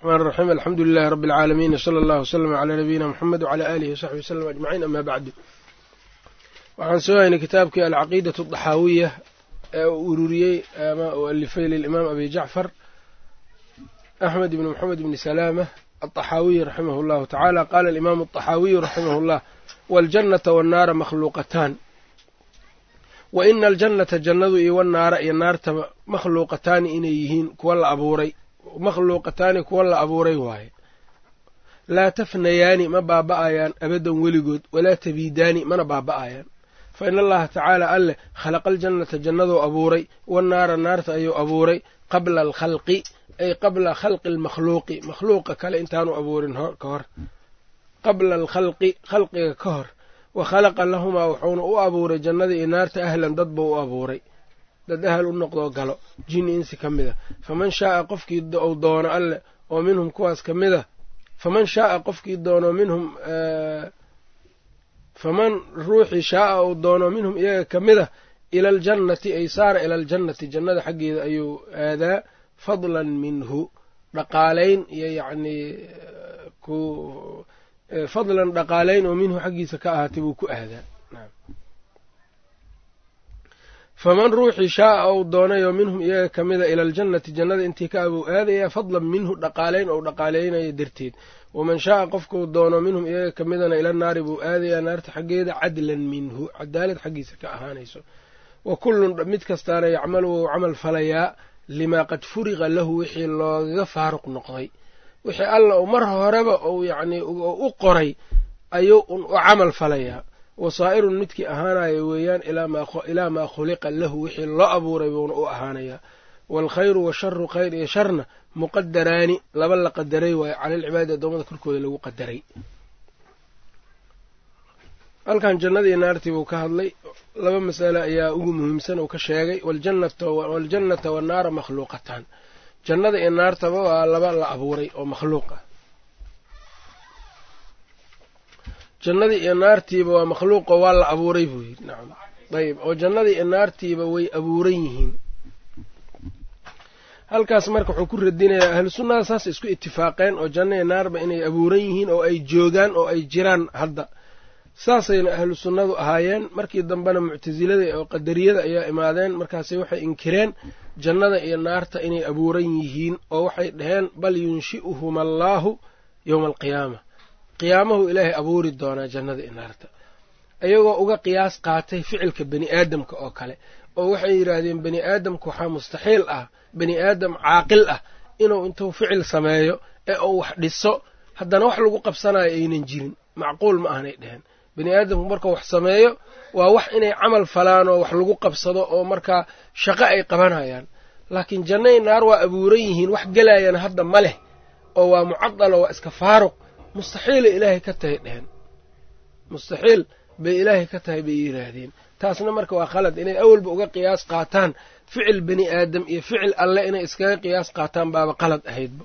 الرحمن الرحيم الحمد لله رب العالمين وصلى الله وسلم على نبينا محمد وعلى آله وصحبه وسلم أجمعين أما بعد waxaan soo haynay kitaabkii alcaqiidatu daxaawiya ee uu ururiyey ama uu alifay lilimaam abi jacfar axmed ibni moxamed ibni salaama alطaxaawiyi raximah اllahu tacaala qaala alimaamu aلطaxaawiyu raximah اllah waاljannata waannaara makhluuqataan wa ina aljannata jannadu iyo wannaara iyo naarta makhluuqataani inay yihiin kuwa la abuuray makhluuqataani kuwa la abuuray waaye. Laa tafnayaani ma baaba'ayaan abadan weligood walaa tabiidaani mana baaba'ayaan. Fa in allaha tacaala alleh khalaqa aljannata jannaduu abuuray wannaara naarta ayuu abuuray qabla alkhalqi ay qabla khalqi almakhluuqi. Makhluuqa kale intaanu abuurin ka hor. Qabla alkhalqi khalqiga ka hor. Wa khalaqa lahumaa wuxuuna u abuuray jannada iyo naarta ahlan dad buu u abuuray dad ahal u noqdoo galo jinni insi ka mid a faman shaaa qofkii uu doono alleh oo minhum kuwaas ka mid a faman shaaa qofkii doono minhum faman ruuxii shaaa uu doono minhum iyaga ka mid a ila aljannati ay saara ila aljannati jannada xaggeeda ayuu aadaa fadlan minhu dhaqaalayn iyo yacnii ku fadlan dhaqaalayn oo minhu xaggiisa ka ahaatay buu ku aadaa faman ruuxii shaaa ou doonayoo minhum iyaga ka mida ila aljannati jannada intii ka abuu aadayaa fadlan minhu dhaqaalayn ou dhaqaaleynayo darteed. Waman shaaa qofkuu doono minhum iyaga ka midana ila naari buu aadayaa naarta xaggeeda cadlan minhu cadaalad xaggiisa ka ahaanayso. Wa kullun mid kastaana yacmalu wou camal falayaa limaa qad furiqa lahu wixii loogaga faaruq noqday. Wixii alla uu mar horeba uu yacnii u qoray ayuu u camal falayaa wasaa'irun midkii ahaanaya weeyaan ilaa maa khuliqa lahu wixii loo abuuray buuna u ahaanayaa waalkhayru washaru khayr iyo sharna muqadaraani laba la qadaray waayo cala alcibaadi addoommada korkooda lagu qadaray. Halkan jannada iyo naartii buu ka hadlay. Laba masale ayaa ugu muhiimsan uu ka sheegay. Waljannata wannaara makhluuqataan. Jannada iyo naartaba waa laba la abuuray oo makhluuq ah jannadii iyo naartiiba waa makhluuqo waa la abuuray buu yidhi. Nacam ayb oo jannadii iyo naartiiba way abuuran yihiin. Halkaas marka wuxuu ku radinayaa ahlu sunnada saas isku itifaaqeen oo janna iyo naarba inay abuuran yihiin oo ay joogaan oo ay jiraan hadda. Saasayna ahlu sunnadu ahaayeen. Markii dambena muctasilada oo qadariyada ayaa imaadeen markaase waxay inkireen jannada iyo naarta inay abuuran yihiin oo waxay dhaheen bal yunshi'uhuma allaahu yowma alqiyaama qiyaamahu ilaahay abuuri doonaa jannada iyo naarta. Iyagoo uga qiyaas qaatay ficilka bani aadamka oo kale oo waxay yidhaahdeen bani aadamka waxaa mustaxiil ah bani aadam caaqil ah inuu intuu ficil sameeyo ee uu wax dhiso. Haddana wax lagu qabsanayo aynan jirin. Macquul ma ahnay dheheen bani aadamku markuu wax sameeyo waa wax inay camal falaan oo wax lagu qabsado oo markaa shaqo ay qabanayaan. Laakiin jannay naar waa abuuran yihiin wax gelayana hadda ma leh oo waa mucadalo waa iska faaruq mustaxiilay ilaahay ka tahay dheheen. Mustaxiil bay ilaahay ka tahay bay yidhaahdeen taasna marka waa khalad inay awalba uga qiyaas qaataan. Ficil bani aadam iyo ficil alle inay iskaga qiyaas qaataan baaba qalad ahaydba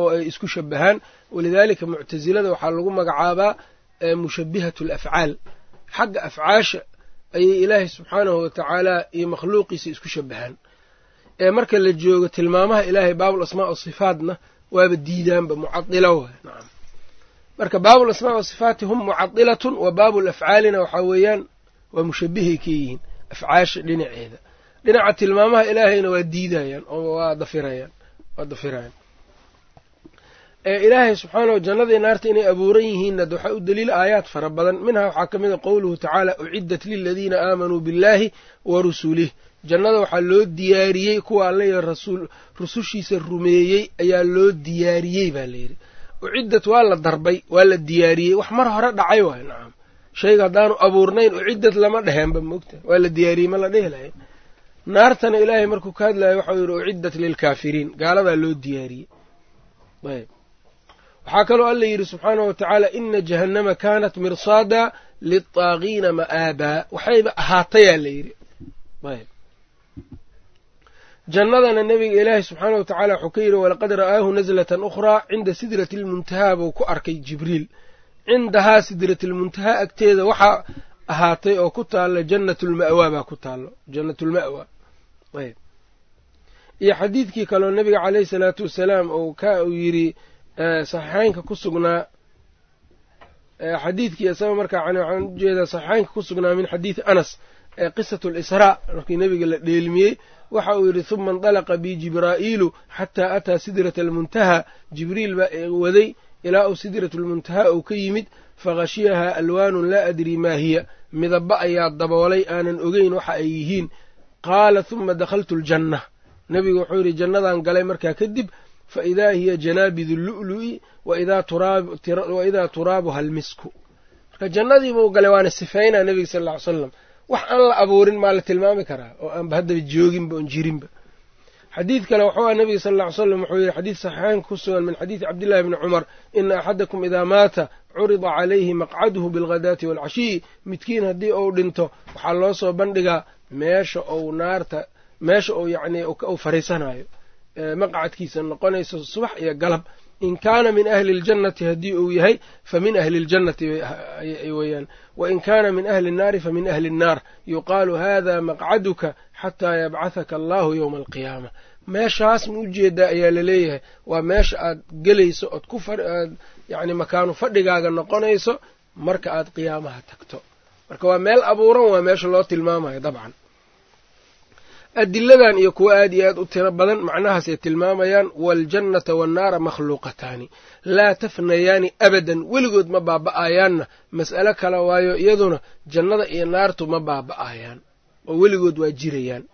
oo ay isku shabahaan walidaalika muctasilada waxaa lagu magacaabaa mushabihatu alafcaal xagga afcaasha ayay ilaahay subxaanahu watacaala iyo makhluuqiisa isku shabahaan ee marka la joogo tilmaamaha ilaahay baabul asmaa wa sifaatna waaba diidaanba mucadila nacam marka baabul asmaa wa sifaati hum mucadilatun wa baabul afcaalina waxaa weeyaan waa mushabihay ka yihiin afcaasha dhinaceeda. Dhinaca tilmaamaha ilaahayna waa diidayaan oo waa dafirayaan waa dafirayaan. Ilaahay subxaanahu jannadii naarta inay abuuran yihiinna waxaa u daliila aayaad fara badan. Minhaa waxaa ka mid a qowluhu tacaala uciddat liladiina aamanuu billaahi wa rusulih jannada waxaa loo diyaariyey kuwa alla rasuul rusushiisa rumeeyey ayaa loo diyaariyey baa layidhi uciddat waa la darbay waa la diyaariyey wax mar hore dhacay waay nacam shayga haddaanu abuurnayn uciddat lama dheheenba moogta waa la diyaariyey ma la dhehi lahayn. Naartana ilaahay markuu ka hadlayo waxau yidhi uciddat lilkaafiriin gaaladaa loo diyaariyey. Ayb. Waxaa kaloo alla yidhi subxaanahu watacaala ina jahannama kaanat mirsaada litaagiina ma'aabaa. Waxayba ahaatayaa la yidhi. Ayb jannadana nebiga ilaahi subxaanahu watacaala wuxuu ka yidhi walaqad ra'aahu naslatan ukhraa cinda sidrati almuntahaa buu ku arkay jibriil. Cindahaa sidratilmuntahaa agteeda waxaa ahaatay oo ku taalla jannatulma'waa baa ku taallo jannatulma'waa ayb. Iyo xadiidkii kaloo nebiga caleyhi salaatu wasalaam uu ka uu yidhi saxiixeynka ku sugnaa xadiidkii isaga marka waxaan u jeedaa saxiixeynka ku sugnaa min xadiidi anas ee qisatu lisraa markii nebiga la dheelmiyey waxa uu yidhi huma indalaqa bi jibraa'iilu xataa ataa sidrata almuntaha. Jibriil baa waday ilaa uu sidratu lmuntaha uu ka yimid faghashiyahaa alwaanun laa adrii maa hiya. Midaba ayaa daboolay aanan ogeyn waxa ay yihiin. Qaala huma dakhaltu aljanna nebigu wuxuu yidhi jannadan galay markaa kadib fa idaa hiya janaabidu lu'lu'i wa idaa turaabuha almisku. Marka jannadiibuu galay waana sifeynaa nebiga sal ly slam wax aan la abuurin maa la tilmaami karaa oo aanba haddaba jooginba oon jirinba. Xadiid kale wuxuu ah nebiga sal ll ly slam wuxuu yidhi xadiid saxiixeynka ku sugan min xadiidi cabdillahi bni cumar ina axadakum idaa maata curida calayhi maqcaduhu bilghadaati waalcashiyi midkiin haddii uu dhinto waxaa loo soo bandhigaa meesha ou naarta meesha uu yacnii uu fariisanayo maqcadkiisa noqonayso subax iyo galab in kaana min ahli اljannati haddii uu yahay fa min ahli اljannati weeyaan wain kaana min ahli الnaari fa min ahli الnaar yuqaalu hada maqcaduka xataa yabcahaka allahu yowma alqiyaama meeshaas ma ujeedaa ayaa laleeyahay waa meesha aad gelayso ood ku aad yani makaanu fadhigaaga noqonayso marka aad qiyaamaha tagto marka waa meel abuuran waa meesha loo tilmaamayo dabcan adiladan iyo kuwo aad iyo aad u tiro badan macnahaasay tilmaamayaan waaljannata waannaara makhluuqataani. Laa tafnayaani abadan weligood ma baaba'ayaanna mas'alo kale waayo iyaduna jannada iyo naartu ma baaba'ayaan oo weligood waa jirayaan.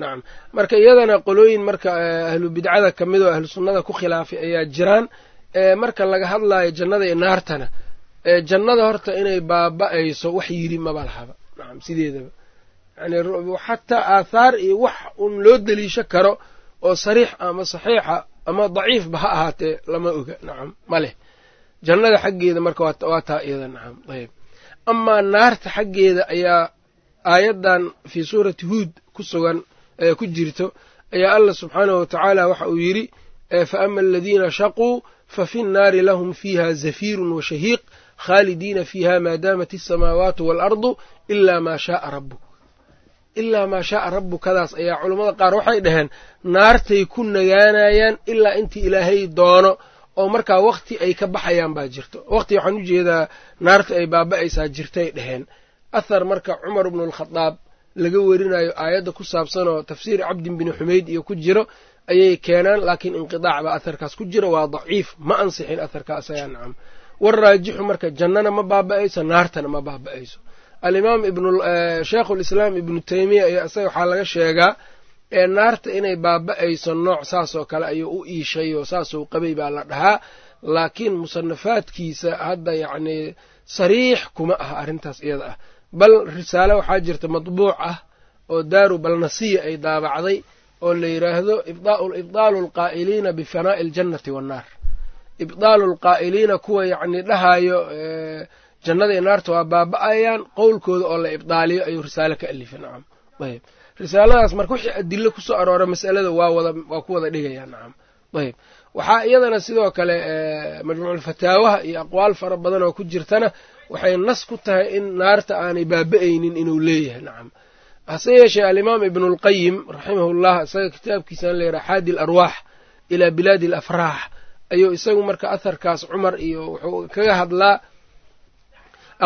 Nacam marka iyadana qolooyin marka ahlu bidcada ka mid oo ahlu sunnada ku khilaafay ayaa jiraan marka laga hadlayo jannada iyo naartana jannada horta inay baaba'ayso wax yidhi maba lahaba. Nacam sideedaba yani xataa aathaar iyo wax un loo deliisho karo oo sariix ama saxiixa ama daciifba ha ahaatee lama oga. Nacam ma leh. Jannada xaggeeda marka waa taa iyada nacam ayb amaa naarta xaggeeda ayaa aayaddan fii suurati huud ku sugan ee ku jirto ayaa allah subxaanahu watacaala waxa uu yidhi fa ama aladiina shaquu fa fi nnaari lahum fiiha zafiirun wa shahiiq khaalidiina fiiha maa daamat asamaawaatu waalardu ilaa maa shaaa rabbuk ilaa maa shaaa rabbukadaas ayaa culammada qaar waxay dhaheen naartay ku nagaanayaan ilaa intii ilaahay doono oo markaa wakhti ay ka baxayaan baa jirto. Wakhti waxaan u jeedaa naarta ay baaba'aysaa jirtay dhaheen. Athar marka cumar bnu alkhadaab laga werinayo aayadda ku saabsan oo tafsiir cabdin bini xumeyd iyo ku jiro ayay keenaan laakiin inqidaac baa atharkaas ku jira waa daciif ma ansixin atharka asagaa nacam. Waraajixu marka jannana ma baaba'ayso naartana ma baaba'ayso alimaam sheekhu lislaam ibnu teymiya ayaa isaga waxaa laga sheegaa ee naarta inay baaba'ayso nooc saasoo kale ayuu u iishay oo saasuu qabay baa la dhahaa. Laakiin musanafaadkiisa hadda yacnii sariix kuma aha arrintaas iyada ah. Bal risaale waxaa jirta madbuuc ah oo daaru balnasiya ay daabacday oo la yidhaahdo ibdaalu alqaa'iliina bifanaa'i aljannati wannaar ibdaalu alqaa'iliina kuwa yacnii dhahaayo jannada iyo naarta waa baaba'ayaan qowlkooda oo la ibdaaliyo ayuu risaale ka alifay nacam ayb risaaladaas marka wixii adilo ku soo aroora masalada waa ku wada dhigaya nacam ayb waxaa iyadana sidoo kale majmuuculfataawaha iyo aqwaal fara badan oo ku jirtana waxay nas ku tahay in naarta aanay baaba'aynin inuu leeyahay nacam hase yeeshee alimaam ibnulqayim raximahullah isaga kitaabkiisana layidhaha xaadi alarwaax ilaa bilaadi alafraax ayuu isagu marka atharkaas cumar iyo wuxuu kaga hadlaa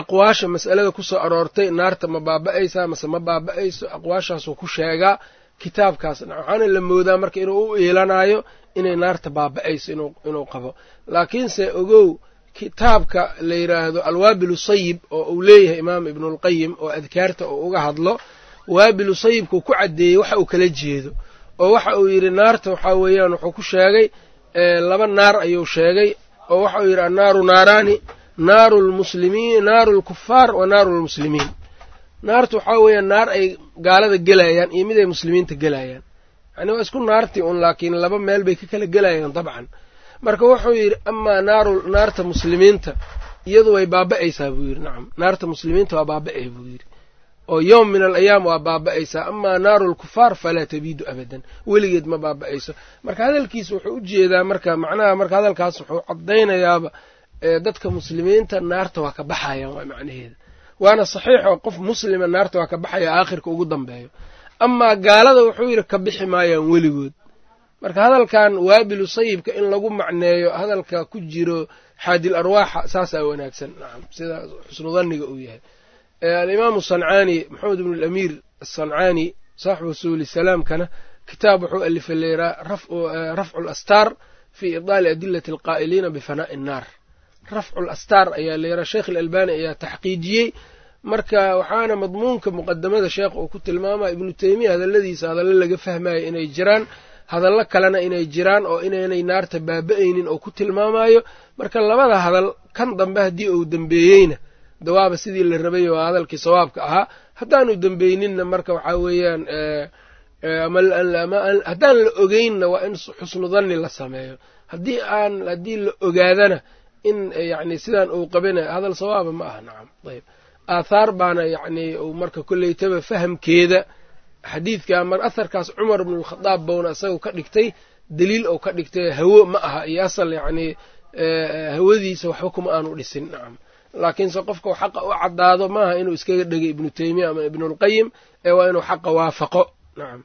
aqwaasha mas'alada ku soo aroortay naarta ma baaba'aysaa mase ma baaba'ayso aqwaashaasuu ku sheegaa kitaabkaas waxaana la moodaa marka inuu u iilanayo inay naarta baaba'ayso inuu qabo. Laakiinse ogow kitaabka la yidhaahdo alwaabilu sayib oo uu leeyahay imaam ibnulqayim oo adkaarta uu uga hadlo waabilu sayibkuu ku caddeeyey waxa uu kala jeedo oo waxa uu yidhi naarta waxaa weeyaan wuxuu ku sheegay laba naar ayuu sheegay oo waxa uu yidhi annaaru naaraani naaru lkufaar wa naaru lmuslimiin naartu waxaa weeyaan naar ay gaalada gelayaan iyo mid ay muslimiinta gelayaan. Yani waa isku naartii un laakiin laba meel bay ka kala gelayaan dabcan. Marka wuxuu yidhi amaa naaru naarta muslimiinta iyadu way baaba'aysaa buu yidhi. Nacam naarta muslimiinta waa baaba'ay buu yidhi. Oo yowm min alayaam waa baaba'aysaa. Amaa naaru lkufaar falaa tabiidu abadan. Weligeed ma baaba'ayso. Marka hadalkiisa wuxuu u jeedaa marka macnaha marka hadalkaas wuxuu caddaynayaaba dadka muslimiinta naarta waa ka baxayaan waa macnaheeda. Waana saxiix qof muslima naarta waa ka baxaya aakhirka ugu dambeeyo. Amaa gaalada wuxuu yidhi ka bixi maayaan weligood. Marka hadalkan waabilu sayibka in lagu macneeyo hadalka ku jiro xaadil arwaaxa saasaa wanaagsan. Nacam sida xusnu danniga uu yahay. Alimaamu sancaani maxamed ibnu alamiir asancaani saaxibu suuli salaamkana kitaab wuxuu alifay layraa rafcu lastaar fi idaali adilati alqaa'iliina bifanaa'i innaar rafcu lastaar ayaa layraa sheekh alalbani ayaa taxqiijiyey marka waxaana madmuunka muqadamada sheekh uu ku tilmaamaya ibnu teymiya hadalladiisa hadallo laga fahmayo inay jiraan hadallo kalena inay jiraan oo inaynay naarta baaba-aynin oo ku tilmaamayo marka labada hadal kan dambe haddii uu dembeeyeyna dawaaba sidii la rabay oo hadalkii sawaabka ahaa haddaanu dembeyninna marka waxaa weeyaan haddaan la ogeynna waa in xusnu danni la sameeyo. Haddii aan haddii la ogaadana in yacni sidaan uu qabana hadal sawaaba ma aha nacam ayb aathaar baana yacni uu marka kolleytaba fahamkeeda xadiidka mar aharkaas cumar bnulkhadaab bowna isaga ka dhigtay daliil ou ka dhigtay hawo ma aha iyo asal yacni hawadiisa waxba kuma aanu dhisin nacam laakiinse qofka xaqa u caddaado maaha inuu iskaga dhegay ibnu teymiya ama ibnulqayim ee waa inuu xaqa waafaqo nacam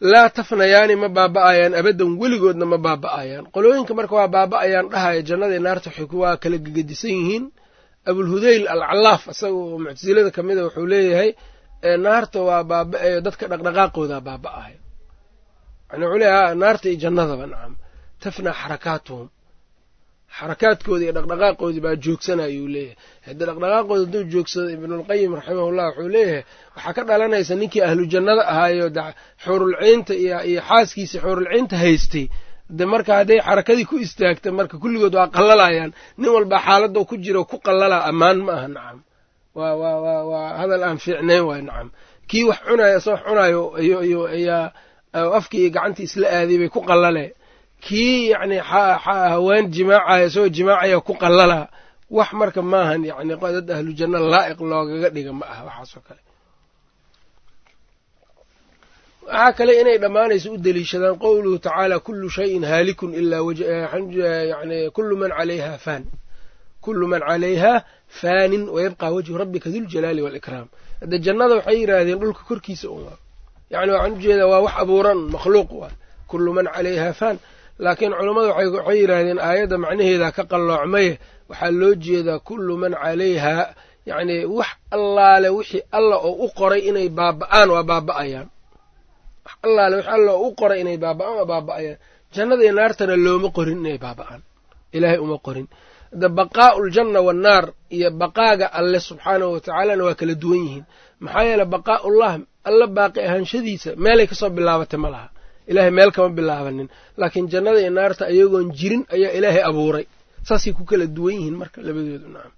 laa tafnayaani ma baaba'ayaan abaddan weligoodna ma baaba'ayaan. Qolooyinka marka waa baaba'ayaan dhahaya jannadii naarta waxay waa kala gegedisan yihiin. Abulhudayl alcallaaf isaga oo muctasilada ka mida wuxuu leeyahay naarta waa baaba-ayo dadka dhaqdhaqaaqoodaa baaba'ayo yani wuxuu leeyahay naarta iyo jannadaba nacam tafnaa xarakaatuhum xarakaadkoodii iyo dhaqdhaqaaqoodii baa joogsanayuu leeyahay. Haddii dhaqdhaqaaqooda hadduu joogsado ibnulqayim raximahullah wuxuu leeyahay waxaa ka dhalanaysa ninkii ahlu jannada ahaayo xuurulciynta iyo xaaskiisii xuurulciynta haystay. De marka hadday xarakadii ku istaagta marka kulligood waa qallalayaan. Nin walba xaaladoo ku jiro ku qallalaa ammaan ma aha nacam waa hadal aan fiicnayn waay nacam kii wax cunayo asoo cunayo ayaa afkii iyo gacantii isla aaday bay ku qallale kii yacni haween jimaacaya isagoo jimaacaya ku qallalaa wax marka maahan yacni dad ahlu janno laa'iq loogaga dhiga ma aha waxaasoo kale. Waxaa kale inay dhammaanayso u deliishadaan qowluhu tacaala kullu shayin haalikun ilaa yani kullu man calayha faan. Kullu man calayhaa faanin wayabqaa wajhu rabbika duljalaali waalikraam hadde jannada waxay yidhaahdeen dhulka korkiisa un yani waxaan u jeedaa waa wax abuuran makhluuq waa. Kullu man calayhaa faan laakiin culammadu waxay yidhaahdeen aayadda macnaheeda ka qalloocmaye waxaa loo jeedaa kullu man calayhaa yacni wax allaale wixii alla oo u qoray inay baaba'aan waa baaba'ayaan. Wax allaale wixii alla oo u qoray inay baaba'aan waa baaba'ayaan. Jannada iyo naartana looma qorin inay baaba'aan. Ilaahay uma qorin. De baqaa'u ljanna wannaar iyo baqaaga alle subxaanahu watacaalana waa kala duwan yihiin. Maxaa yeele baqaa'ullah alla baaqi ahaanshadiisa meelay ka soo bilaabatay ma laha ilaahay meel kama bilaabanin. Laakiin jannada iyo naarta ayagoon jirin ayaa ilaahay abuuray. Saasay ku kala duwan yihiin marka labadoodu nacam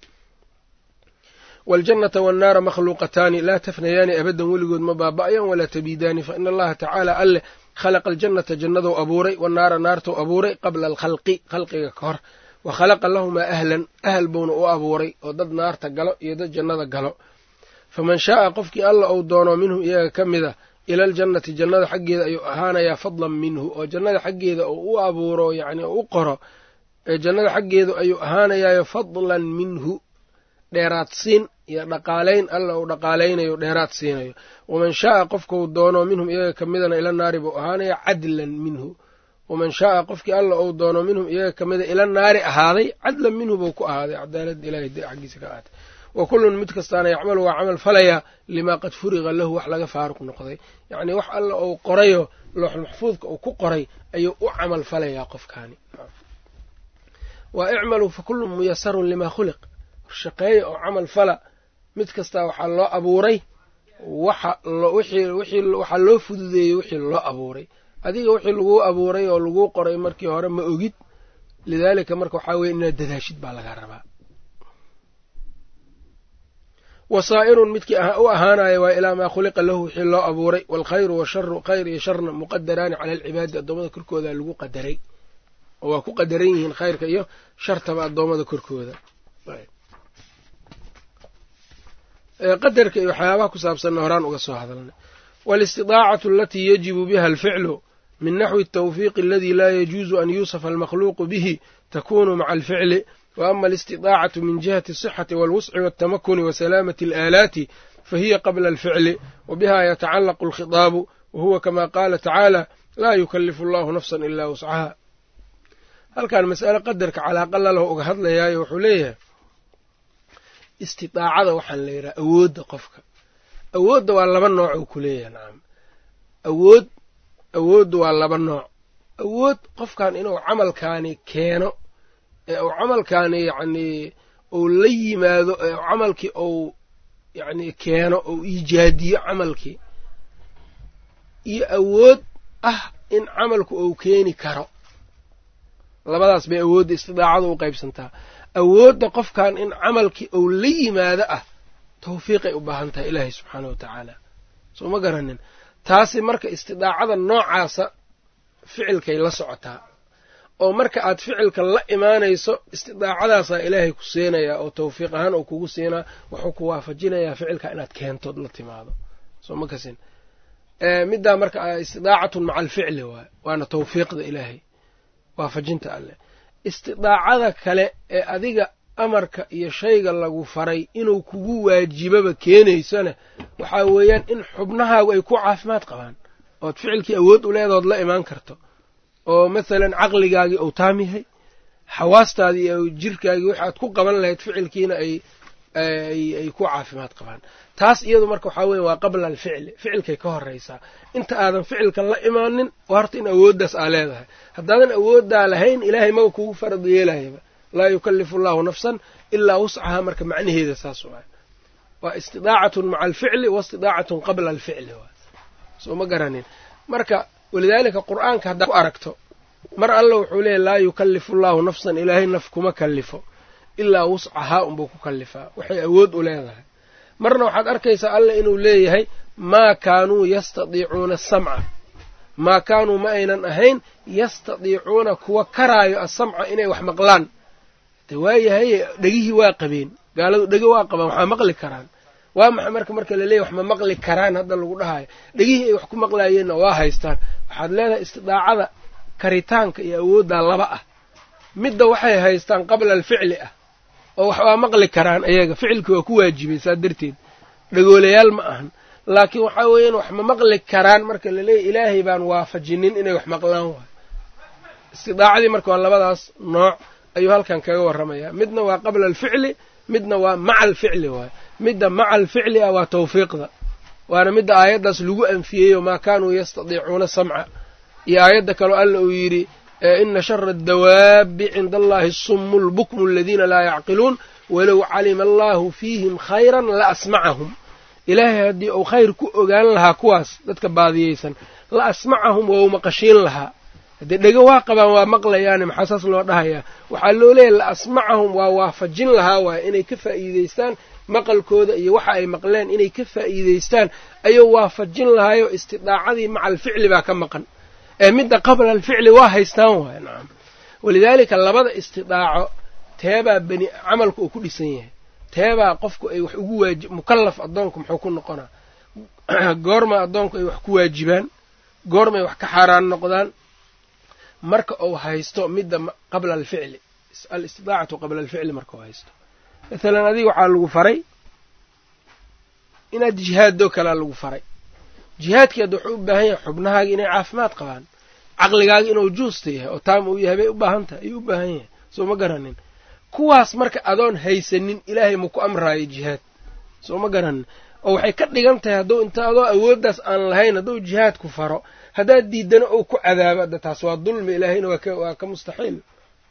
waljannata wannaara makhluuqataani laa tafnayaani abadan weligood ma baaba'ayaan walaa tabiidaani fa ina allaha tacaala alleh khalaqa aljannata jannadou abuuray wannaara naartou abuuray qabla alkhalqi khalqiga ka hor. Wa khalaqa lahumaa ahlan ahal buuna u abuuray oo dad naarta galo iyo dad jannada galo. Faman shaaa qofkii alla uu doono minhum iyaga ka mida ila aljannati jannada xaggeeda ayuu ahaanayaa fadlan minhu oo jannada xaggeeda uu u abuuro yacni oo u qoro jannada xaggeedu ayuu ahaanayaayo fadlan minhu dheeraadsiin iyo dhaqaalayn alla uu dhaqaalaynayo dheeraad siinayo. Waman shaaa qofkau doono minhum iyaga ka midana ila naari buu ahaanaya cadlan minhu. Waman shaaa qofkii alla uu doono minhum iyaga ka mida ila naari ahaaday cadlan minhu buu ku ahaaday cadaalada ilahay xaggiisa ka ahaatay wa kullun mid kastaana yacmalu waa camal falayaa limaa qad furiqa lahu wax laga faaruq noqday. Yacnii wax alla uu qorayo looxul maxfuudka uu ku qoray ayuu u camal falayaa qofkaani. Waa icmaluu fa kullun muyasarun limaa khuliq. Shaqeeya oo camal fala mid kastaa waxaa loo abuuray waxaa loo fududeeyey wixii loo abuuray. Adiga wixii laguu abuuray oo laguu qoray markii hore ma ogid. Lidaalika marka waxaa weye inaad dadaashid baa laga rabaa wasaa'irun midkii u ahaanaya waa ilaa maa khuliqa lahu wixii loo abuuray waalkhayru washaru khayr iyo sharna muqadaraani cala alcibaadi addoommada korkooda lagu qadaray. Oo waa ku qadaran yihiin khayrka iyo shartaba addoommada korkooda. Qadarka iyo waxyaabaha ku saabsanna horaan uga soo hadalnay. Waalistidaacatu alatii yajibu biha alficlu min naxwi altawfiiqi aladi laa yajuuzu an yuusafa almakhluuqu bihi takunu maca alficli wa ama alistidaacatu min jihati asixati walwusci waltamakuni wa salaamati alaalaati fahiya qabla alficli wa biha yatacallaqu alkhitaabu wa huwa kama qaala tacaala laa yukallifu allahu nafsan ilaa wuscaha halkan mas'ale qadarka calaaqalalah uga hadlayaayo wuxuu leeyahay istidaacada waxaan la yidhaha awoodda qofka awoodda waa laba nooc uu ku leeyahay nacam awood awoodda waa laba nooc awood qofkan inuu camalkaani keeno ee uu camalkaani yacnii uu la yimaado ee camalkii uu yacnii keeno uu iijaadiyo camalkii iyo awood ah in camalku uu keeni karo. Labadaas bay awoodda istidaacada u qaybsantaa. Awoodda qofkan in camalkii uu la yimaado ah tawfiiqay u baahan tahay ilaahay subxaana wa tacaala. Soo ma garanin. Taasi marka istidaacada noocaasa ficilkay la socotaa oo marka aad ficilka la imaanayso istidaacadaasaa ilaahay ku siinayaa oo tawfiiq ahaan uu kugu siinaa wuxuu ku waafajinayaa ficilka inaad keentood la timaado. Soo ma middaa marka istidaacatun maca alficli waay waana tawfiiqda ilaahay. Waafajinta alleh istidaacada kale ee adiga amarka iyo shayga lagu faray inuu kugu waajibaba keenaysona waxaa weeyaan in xubnahaagu ay ku caafimaad qabaan. Ood ficilkii awood u leedaood la imaan karto oo masalan caqligaagii uu taam yahay xawaastaadii iyo jirkaagii waxaad ku qaban lahayd ficilkiina ay ku caafimaad qabaan. Taas iyadu marka waxaa weeye waa qabla alficli ficilkay ka horraysaa inta aadan ficilka la imaanin horta in awooddaas aa leedahay. Haddaadan awooddaa lahayn ilaahay maba kugu farad yeelayaba laa yukallifu allahu nafsan ilaa wuscahaa marka macnaheeda saas waay. Waa istidaacatun maca alficli wa istidaacatun qabla alficli soo ma garanin marka walidaalika qur'aanka haddaad ku aragto mar alla wuxuu leeyahy laa yukallifu allahu nafsan ilaahay naf kuma kallifo ilaa wuscahaa unbuu ku kallifaa. Waxay awood u leedahay. Marna waxaad arkaysaa alla inuu leeyahay maa kaanuu yastadiicuuna asamca maa kaanuu ma aynan ahayn yastadiicuuna kuwa karaayo asamca inay wax maqlaan. De waayahay dhegihii waa qabeen gaaladu dhege waa qabaan waxaa maqli karaan waa maxa marka marka laleeyahy wax ma maqli karaan hadda lagu dhahayo dhegihii ay wax ku maqlaayeenna waa haystaan. Waxaad leedahay istidaacada karitaanka iyo awooddaa laba ah. Midda waxay haystaan qabla alficli ah oo wax waa maqli karaan ayaga. Ficilkii waa ku waajibay saa darteed. Dhagoolayaal ma ahan. Laakiin waxaa weeyaan wax ma maqli karaan marka laleeyahy ilaahay baan waafajinin inay wax maqlaan waayo istidaacadii marka waa labadaas nooc ayuu halkan kaga warramayaa. Midna waa qabla alficli midna waa maca alficli waayo midda maca alficli ah waa tawfiiqda. Waana midda aayaddaas lagu anfiyeeyo maa kaanuu yastadiicuuna samca. Iyo aayadda kaloo alla uu yidhi ina shara addawaabi cinda allahi sumu lbukmu aladiina laa yacqiluun walow calima allahu fiihim khayran la asmacahum. Ilaahay haddii uu khayr ku ogaan lahaa kuwaas dadka baadiyeysan la asmacahum waa u maqashiin lahaa. Haddee dhego waa qabaan waa maqlayaane maxaa saas loo dhahayaa? Waxaa loo leeyahy la asmacahum waa waafajin lahaa waaya inay ka faa'iideystaan maqalkooda iyo waxa ay maqleen inay ka faa'iideystaan ayuu waafajin lahaayo istidaacadii maca alficli baa ka maqan. Ee midda qabla alficli waa haystaan waaya nacam walidaalika labada istidaaco teebaa beni camalku uu ku dhisan yahay. Teebaa qofku ay wax ugu waajib mukallaf addoonku muxuu ku noqonaa. Goorma addoonku ay wax ku waajibaan goormay wax ka xaaraan noqdaan. Marka uu haysto midda qabla alficli alistidaacatu qabla alficli marka uu haysto maalan adiga waxaa lagu faray inaad jihaadoo kalea lagu faray. Jihaadkii hadda wuxuu u baahan yahay xubnahaagi inay caafimaad qabaan caqligaagi inuu juusta yahay oo taam uu yahay bay u baahan tahay ayuu u baahan yahay. Soo ma garanin. Kuwaas marka adoon haysanin ilaahay ma ku amraayo jihaad. Soo ma garanin. Oo waxay ka dhigan tahay hadduu inta adoo awooddaas aan lahayn hadduu jihaad ku faro haddaad diidana uu ku cadaabo adda taas waa dulmi ilaahayna waa ka mustaxiil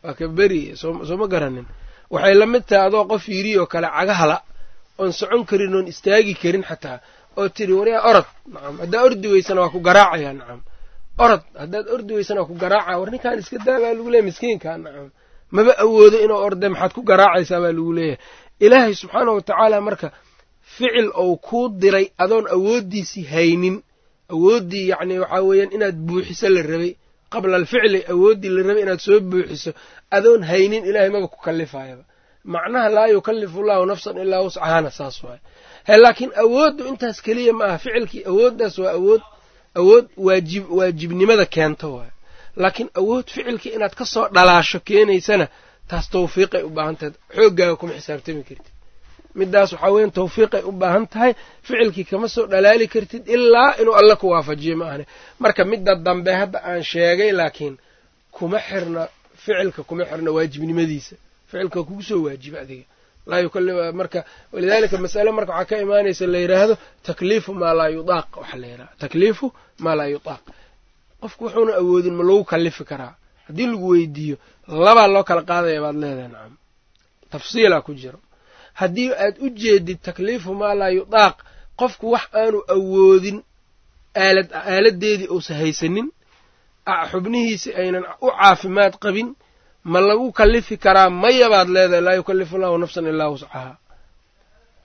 waa ka beri. Soo ma garanin waxay la mid tahay adoo qof yirioo kale cagahala oon socon karin oon istaagi karin xataa. Oo tiri waryaa orod. Nacam haddaad ordi weysana waa ku garaacaya nacam orod haddaad ordi weysana waa ku garaacaya war ninkaan iska daa baa lagu leeyahy miskiinka nacam maba awoodo inuu orde maxaad ku garaacaysaa baa lagu leeyahay. Ilaahay subxaana wa tacaala marka ficil ou kuu diray adoon awooddiisii haynin awooddii yacni waxaa weeyaan inaad buuxiso la rabay qabla alficli awooddii la rabay inaad soo buuxiso adoon haynin ilaahay maba ku kallifayaba macnaha laa yukallifu allahu nafsan ilaa wuscahaana saas waaye. He laakiin awooddu intaas keliya ma aha. Ficilkii awooddaas waa awood awood waajib waajibnimada keento waaye. Laakiin awood ficilkii inaad ka soo dhalaasho keenaysana taas tawfiiqay u baahan tahay. Xooggaaga kuma xisaabtami kartid. Middaas waxaa weyan tawfiiqay u baahan tahay. Ficilkii kama soo dhalaali kartid ilaa inuu alle ku waafajiyo ma ahne. Marka midda dambe hadda aan sheegay laakiin kuma xirna ficilka kuma xirna waajibnimadiisa. Ficilka kugu soo waajiba adiga. Laa yukali marka walidaalika mas'ale marka waxaa ka imaanaysa la yidhaahdo takliifu maa laa yudaaq waxaa la yidhaha takliifu maa laa yudaaq. Qofku wuxuuna awoodin ma lagu kalifi karaa. Haddii lagu weydiiyo labaa loo kala qaadaya baad leedahay nacam tafsiilaa ku jiro. Haddii aad u jeedid takliifu maa laa yudaaq qofku wax aanu awoodin aalad aaladeedii uusa haysanin xubnihiisi aynan u caafimaad qabin ma lagu kalifi karaa maya baad leedahay laa yukallifu allahu nafsan ilaa wuscahaa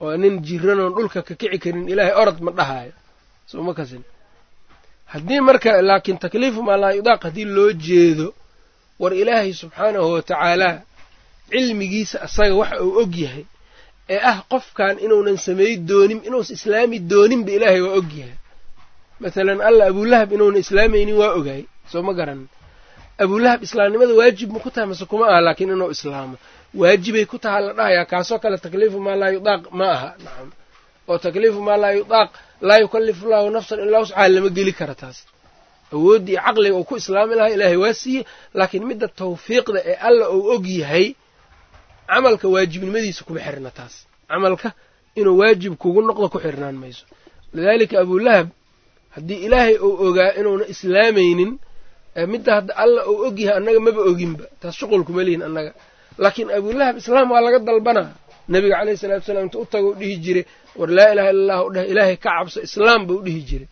oo nin jiranoon dhulka ka kici karin ilaahay orod ma dhahaayo. Kasin. Haddii marka laakiin takliifu maa laa yudaaq haddii loo jeedo war ilaahay subxaanahu watacaalaa cilmigiisa asaga waxa uu og yahay ee ah qofkan inuunan samay doonin inuusa islaami dooninba ilaahay waa og yahay. Masalan alla abulahab inuuna islaamaynin waa ogaay soo ma garanin abulahab islaamnimada waajib ma ku tahay mase kuma aha laakiin inuu islaamo. Waajibay ku tahaa la dhahayaa kaasoo kale takliifu maa laa yudaaq ma aha. Nacam oo takliifu maa laa yudaaq laa yukallifu llahu nafsan ilaa wuscaha lama geli kara taas. Awooddii caqliga uu ku islaami lahaa ilaahay waa siiyey laakiin midda tawfiiqda ee alla uu og yahay camalka waajibnimadiisa kuma xirna taas. Camalka inuu waajib kugu noqdo ku xirnaan mayso. Lidaalika abulahab haddii ilaahay uu ogaa inuuna islaamaynin midda hadda alla uu og yahay annaga maba oginba. Taas shuqul kuma lihin annaga. Laakiin abulahab islaam waa laga dalbanaa. Nebiga caleyhi salatu salaam inta u taga u dhihi jiray war laa ilaha illa allah u dheh ilaahay ka cabso islaam ba u dhihi jiray.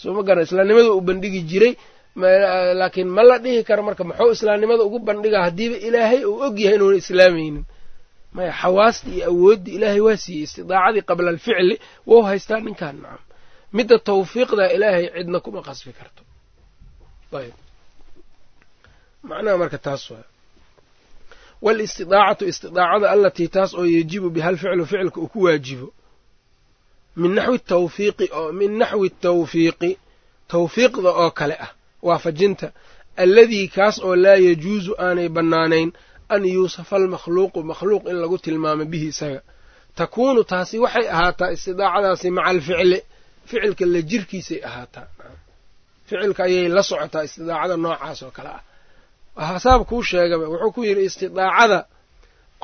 Soo ma garan islaamnimada u bandhigi jiray. Laakiin ma la dhihi karo marka maxuu islaamnimada ugu bandhigaa? Haddiiba ilaahay uu og yahay inuuna islaamaynin maya xawaastii iyo awooddii ilaahay waa siiyey istidaacadii qabla alficli wou haystaa ninkan nacam midda tawfiiqda ilaahay cidna kuma qasbi karto macnaha marka taas waa walistidaacatu istidaacada allatii taas oo yejibu biha alficlu ficilka uu ku waajibo. Min naxwi tawfiiqi oo min naxwi tawfiiqi tawfiiqda oo kale ah waafajinta alladii kaas oo laa yajuusu aanay bannaanayn an yuusafa almakhluuqu makhluuq in lagu tilmaamo bihi isaga. Takuunu taasi waxay ahaataa istidaacadaasi maca alficli ficilka la jirkiisay ahaataa. Ficilka ayay la socotaa istidaacada noocaas oo kale ah hasaab kuu sheegaba wuxuu ku yidhi istidaacada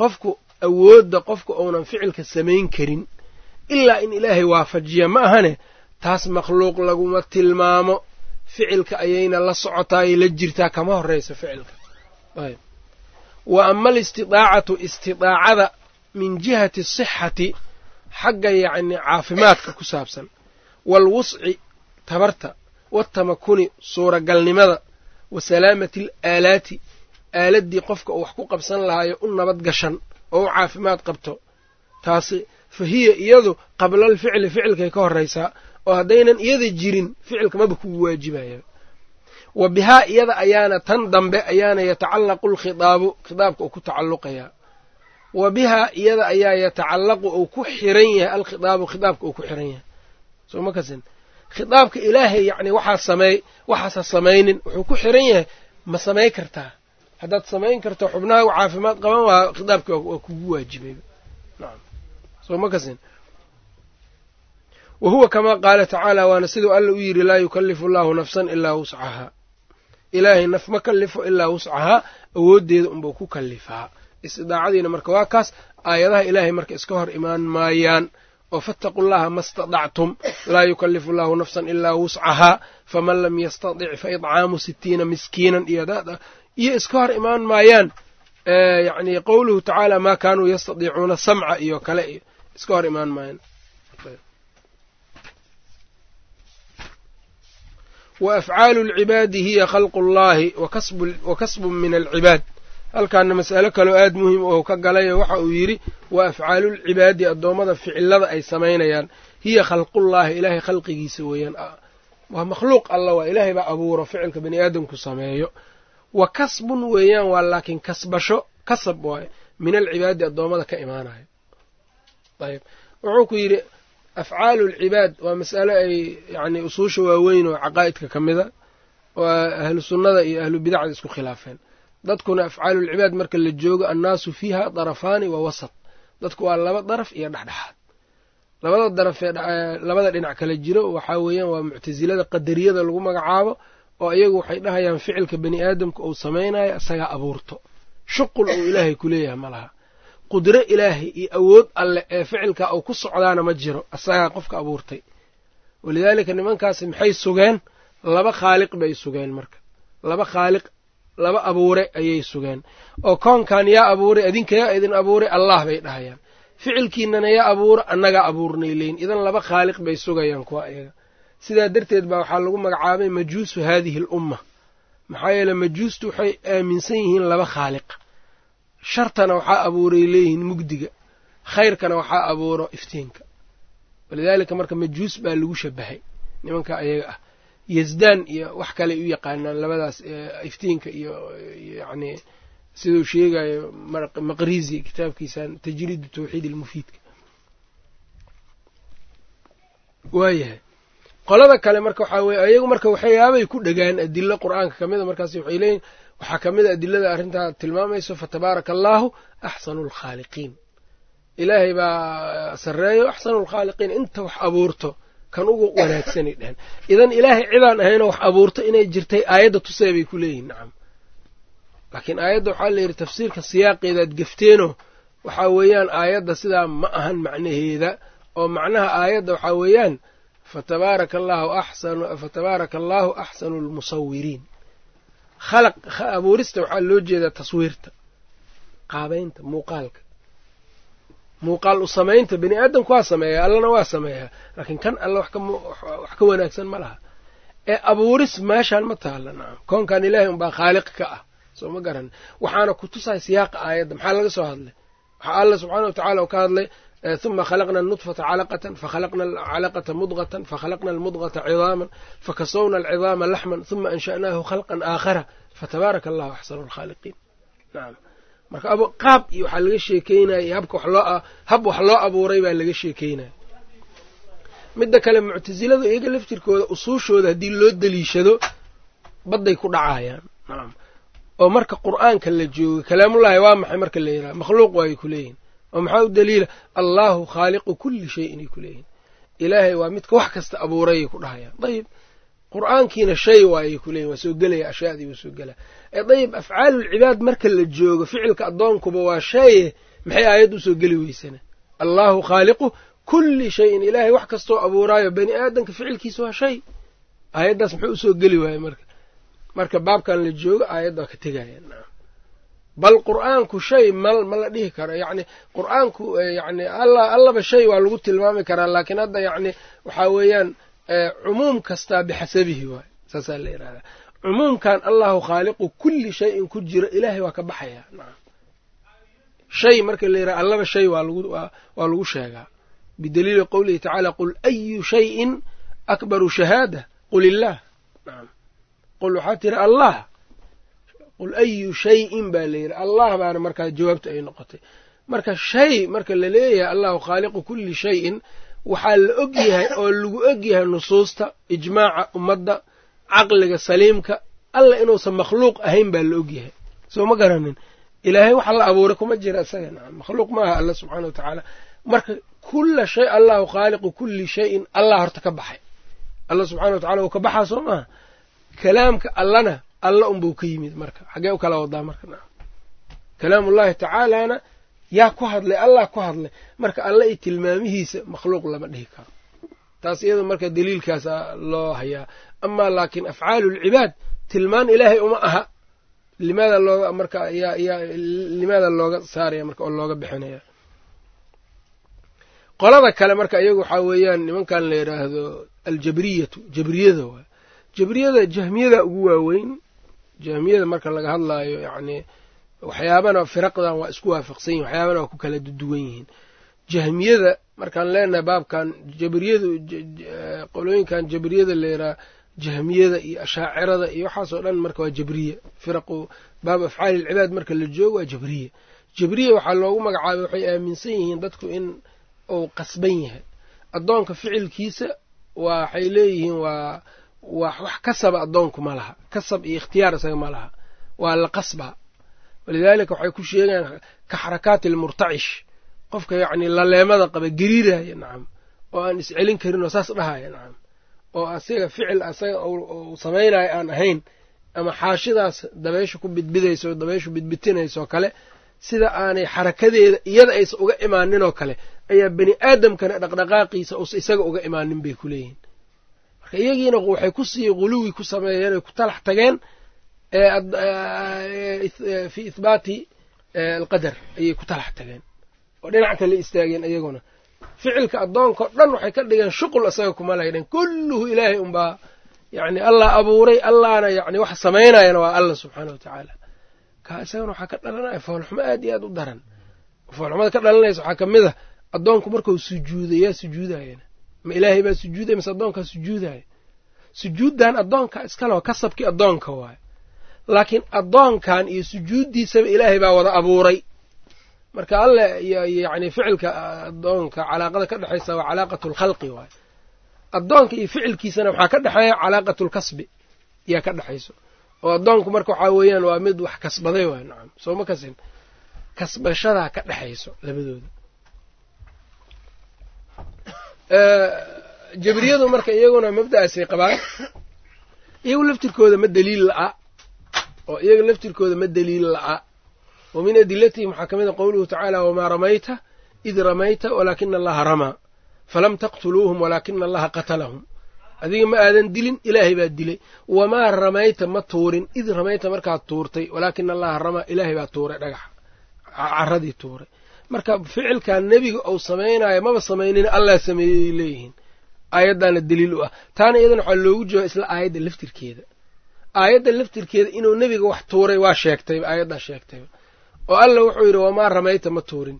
qofku awoodda qofku uunan ficilka samayn karin ilaa in ilaahay waafajiya ma ahane taas makhluuq laguma tilmaamo. Ficilka ayayna la socotaayay la jirtaa kama horreysa ficilka. Wa ama alistidaacatu istidaacada min jihati sixati xagga yacni caafimaadka ku saabsan. Waalwusci tabarta waatamakuni suuragalnimada wa salaamati alaalaati. Aaladdii qofka uu wax ku qabsan lahaayo u nabad gashan oo u caafimaad qabto. Taasi fa hiya iyadu qabla alficli ficilkay ka horraysaa oo haddaynan iyada jirin ficilka maba kugu waajibaya wa bihaa iyada ayaana tan dambe ayaana yatacallaqu alkhidaabu khidaabka uu ku tacalluqayaa wa bihaa iyada ayaa yatacallaqu uu ku xiran yahay alkhidaabu khidaabka uu ku xiran yahay khidaabka ilaahay yacni waxaa sameey waxaasa samaynin wuxuu ku xiran yahay ma samay kartaa. Haddaad samayn karto xubnaha caafimaad qaban waa khidaabka waa kugu waajibay. Wa huwa kamaa qaala tacaala waana siduu alla u yidhi laa yukallifu allaahu nafsan ilaa wuscahaa ilaahay naf ma kallifo ilaa wuscahaa awooddeeda unbuu ku kallifaa. Istidaacadiina marka waa kaas aayadaha ilaahay marka iska hor imaan maayaan oo fattaqu llaha ma stadactum laa yukallifu allahu nafsan ilaa wuscahaa faman lam yastadic fa idcaamu sitiina miskiinan iyo iska hor imaan maayaan yacni qowluhu tacaala maa kaanuu yastadiicuuna samca iyo kale iyo iska hor imaan maayaan wa afcaalu lcibaadi hiya khalqu llahi wa min alcibaad halkaana mas'alo kaloo aada muhiim oo ka galayo waxa uu yidhi wa afcaalulcibaadi addoommada ficilada ay samaynayaan. Hiya khalqullaahi ilaahay khalqigiisa weeyaan. Waa makhluuq alla waa ilaahay baa abuuro ficilka bani aadamku sameeyo. Wa kasbun weeyaan waa laakiin kasbasho kasab waaye min alcibaadi addoommada ka imaanayo ayb wuxuu ku yidhi afcaalu lcibaad waa mas'alo ay yacni usuusha waaweyn oo caqaa'idka ka mida oo ahlu sunnada iyo ahlu bidacda isku khilaafeen dadkuna afcaalulcibaad marka la joogo annaasu fiiha darafaani wa wasat. Dadku waa laba daraf iyo dhexdhexaad. Labada daraf ee labada dhinac kala jiro waxaa weeyaan waa muctasilada qadariyada lagu magacaabo oo iyagu waxay dhahayaan ficilka bani aadamka uu samaynayo isagaa abuurto. Shuqul uu ilaahay ku leeyahay ma laha. Qudro ilaahay iyo awood alleh ee ficilka uu ku socdaana ma jiro isagaa qofka abuurtay. Walidaalika nimankaasi maxay sugeen? Laba khaaliq bay sugeen marka. Laba khaaliq laba abuure ayay sugeen. Oo koonkan yaa abuuray adinka yaa idin abuuray allah bay dhahayaan. Ficilkiinana yaa abuura annagaa abuurnay leyin idan laba khaaliq bay sugayaan kuwa iyaga. Sidaa darteed baa waxaa lagu magacaabay majuusu haadihi al umma maxaa yeele majuustu waxay aaminsan yihiin laba khaaliq. Shartana waxaa abuuray leeyihiin mugdiga. Khayrkana waxaa abuuro iftiinka. Walidaalika marka majuus baa lagu shabahay nimanka ayaga ah yasdaan iyo wax kale u yaqaanaan labadaas iftiinka iyo yacni siduu sheegayo maqrizi kitaabkiisan tajriidu tawxiid ilmufiidka waayahay. Qolada kale marka waxaa weye ayagu marka waxyaabay ku dhegaan adilo qur'aanka ka mida markaas waxay leeyihiin waxaa ka mid a adilada arrintaa tilmaamayso fatabaaraka allaahu axsanu lkhaaliqiin ilaahay baa sarreeyo axsanu lkhaaliqiin inta wax abuurto kan ugu wanaagsanay dhehen idan ilaahay cidaan ahaynoo wax abuurto inay jirtay aayadda tusee bay ku leeyihiin nacam laakiin aayadda waxaa layidhi tafsiirka siyaaqeedaad gefteeno waxaa weeyaan aayadda sidaa ma ahan macnaheeda oo macnaha aayadda waxaa weeyaan fatabaaraka allaahu axsanu lmusawiriin abuurista waxaa loo jeedaa taswiirta qaabaynta muuqaalka muuqaal u samaynta bini aadamku waa sameeyaa allana waa sameeyaa laakiin kan alle wax ka wanaagsan ma laha. Ee abuuris meeshaan ma taalla nacam koonkan ilaahay unbaa khaaliq ka ah. Soo ma garan. Waxaana ku tusaya siyaaqa aayadda maxaa laga soo hadlay? Waxaa alla subxaana wa tacala uu ka hadlay e, uma khalaqna anudfata calaqatan fakhalaqna alcalaqata mudqatan fakhalaqna almudqata cidaaman fakasawna alcidaama laxman uma ansha'naahu khalqan aakhara fatabaaraka allahu axsanu alkhaaliqiin nacam marka qaab iyo waxaa laga sheekeynaya habka hab wax loo abuuray baa laga sheekeynaya. Midda kale muctasiladu iyaga laftirkooda usuushooda haddii loo deliishado badday ku dhacayaan. Oo marka qur'aanka la joogo kalaamullaahi waa maxay marka la yidhaha makhluuq waayay ku leeyihiin oo maxaa u daliila? Allaahu khaaliqu kulli shayin ay ku leeyihiin ilaahay waa midka wax kasta abuurayay ku dhahayaan. Dayib qur'aankiina shay waayay ku leeyihiin waa soo gelaya ashyaadii waa soo gelaya. Ee dayib afcaalulcibaad marka la joogo ficilka addoonkuba waa shaye maxay aayad u soo geli weysana? Allaahu khaaliqu kulli shayin ilaahay wax kastoo abuuraayo bani aadamka ficilkiisa waa shay. Aayaddaas muxuu u soo geli waayey marka. Marka baabkan la joogo aayadda waa ka tegaya bal qur'aanku shay mal ma la dhihi karo yacni qur'aanku yani alla allaba shay waa lagu tilmaami karaa laakiin hadda yacni waxaa weeyaan cumuum kastaa bixasabihi waay saasaa la yidhahdaa cumuumkan allahu khaaliqu kulli shayin ku jiro ilaahay waa ka baxaya. Shay marka la yidhaha allaba shay waa lagu sheegaa. Bidaliili qowlihi tacaala qul ayu shayin akbaru shahaada? Qul illaah qul waxaa tiri allah. Qul ayu shayin baa la yidhi allah baana markaa jawaabta ay noqotay. Marka shay marka la leeyahay allahu khaaliqu kulli shayin waxaa la og yahay oo lagu og yahay nusuusta ijmaaca ummadda caqliga saliimka alla inuusan makhluuq ahayn baa la og yahay. Soo ma garanin? Ilaahay waxa la abuuray kuma jira isaga. Makhluuq maaha alla subxaana wa tacaala. Marka kulla shay allahu khaaliqu kulli shayin allah horta ka baxay. Alla subxana wa tacala uu ka baxaa soo maaha? Kalaamka allana alla unbuu ka yimid marka. Xaggee u kala wadaa marka nacam kalaamullahi tacaalana yaa ku hadlay allah ku hadlay. Marka alla i tilmaamihiisa makhluuq lama dhihi karo. Taas iyada marka daliilkaasa loo hayaa. Amaa laakiin afcaalu lcibaad tilmaan ilaahay uma aha. Limaada looga marka limaada looga saaraya marka oo looga bixinaya. Qolada kale marka iyagu waxaa weeyaan nimankan la yidhaahdo aljabriyatu jabriyada waay jabriyada jahmiyada ugu waaweyn jahmiyada marka laga hadlaayo yacni waxyaabana firaqdan waa isku waafaqsan yihiin waxyaabana waa ku kala duwan yihiin. Jahmiyada markaan leenahay baabkan jabriyadu qolooyinkan jabriyada layidhaha jahmiyada iyo ashaacirada iyo waxaasoo dhan marka waa jabriye firaqu baab afcaali ilcibaad marka la joogo waa jabriye jabriye waxaa loogu magacaabay waxay aaminsan yihiin dadku in uu qasban yahay. Addoonka ficilkiisa waxay leeyihiin waa waa wax kasaba addoonku ma laha. Kasab iyo ikhtiyaar isaga ma laha. Waa la qasbaa walidaalika waxay ku sheegayaan ka xarakaati almurtacish. Qofka yacni laleemada qaba gariiraya nacam oo aan iscelin karin oo saas dhahaya nacam oo asiga ficil asaga uu samaynayo aan ahayn ama xaashidaas dabeysha ku bidbidayso o dabeyshu bidbitinayso kale sida aanay xarakadeeda iyada aysa uga imaanin oo kale ayaa bani aadamkana dhaqdhaqaaqiisa uusa isaga uga imaanin bay ku leeyihiin marka iyagiina waxay ku sii quluwi ku sameeyeen oy ku talax tageen fii ihbaati alqadar ayay ku talax tageen. Oo dhinac kale istaageen iyaguna. Ficilka addoonkao dhan waxay ka dhigeen shuqul isaga kuma laydheen kulluhu ilaahay unbaa yacni allah abuuray allahna yacni wax samaynayana waa allah subxaana wa tacaala. Kaa isagana waxaa ka dhalanaya foolxumo aad iyo aad u daran. Foolxumada ka dhalanaysa waxaa ka mid a addoonku markuu sujuuday yaa sujuudayana ma ilaahay baa sujuudaya mise addoonkaa sujuudaya sujuuddan addoonkaa iskale kasabkii addoonka waayo laakiin addoonkan iyo sujuuddiisaba ilaahay baa wada abuuray. Marka alle yacni ficilka addoonka calaaqada ka dhexaysa waa calaaqatu lkhalqi waayo addoonka iyo ficilkiisana waxaa ka dhexeeya calaaqatu lkasbi yaa ka dhexayso oo addoonku marka waxaa weeyaan waa mid wax kasbaday waay nacam soo ma kasin? Kasbashadaa ka dhexayso labadooda. Jabriyadu marka iyaguna mabda'aasay qabaan iyagu laftirkooda ma daliil la'a oo iyaga laftirkooda ma daliil la'a. Wa min adilatihim waxaa ka mid a qowluhu tacaala wamaa ramayta id ramayta walaakina allaha ramaa falam taqtuluuhum walaakina allaha qatalahum. Adiga ma aadan dilin ilaahay baa dilay. Wamaa ramayta ma tuurin. Id ramayta markaad tuurtay walaakina allaha ramaa ilaahay baa tuuray dhagaxa. Caradii tuuray. Marka ficilkan nebiga uu samaynayo maba samaynin allah sameeyey leeyihiin. Aayaddaana daliil u ah. Taana iyadana waxaa loogu jooga isla aayadda laftirkeeda aayadda laftirkeeda inuu nebiga wax tuuray waa sheegtayba aayaddaa sheegtayba oo alla wuxuu yidhi wamaa ramayta ma tuurin.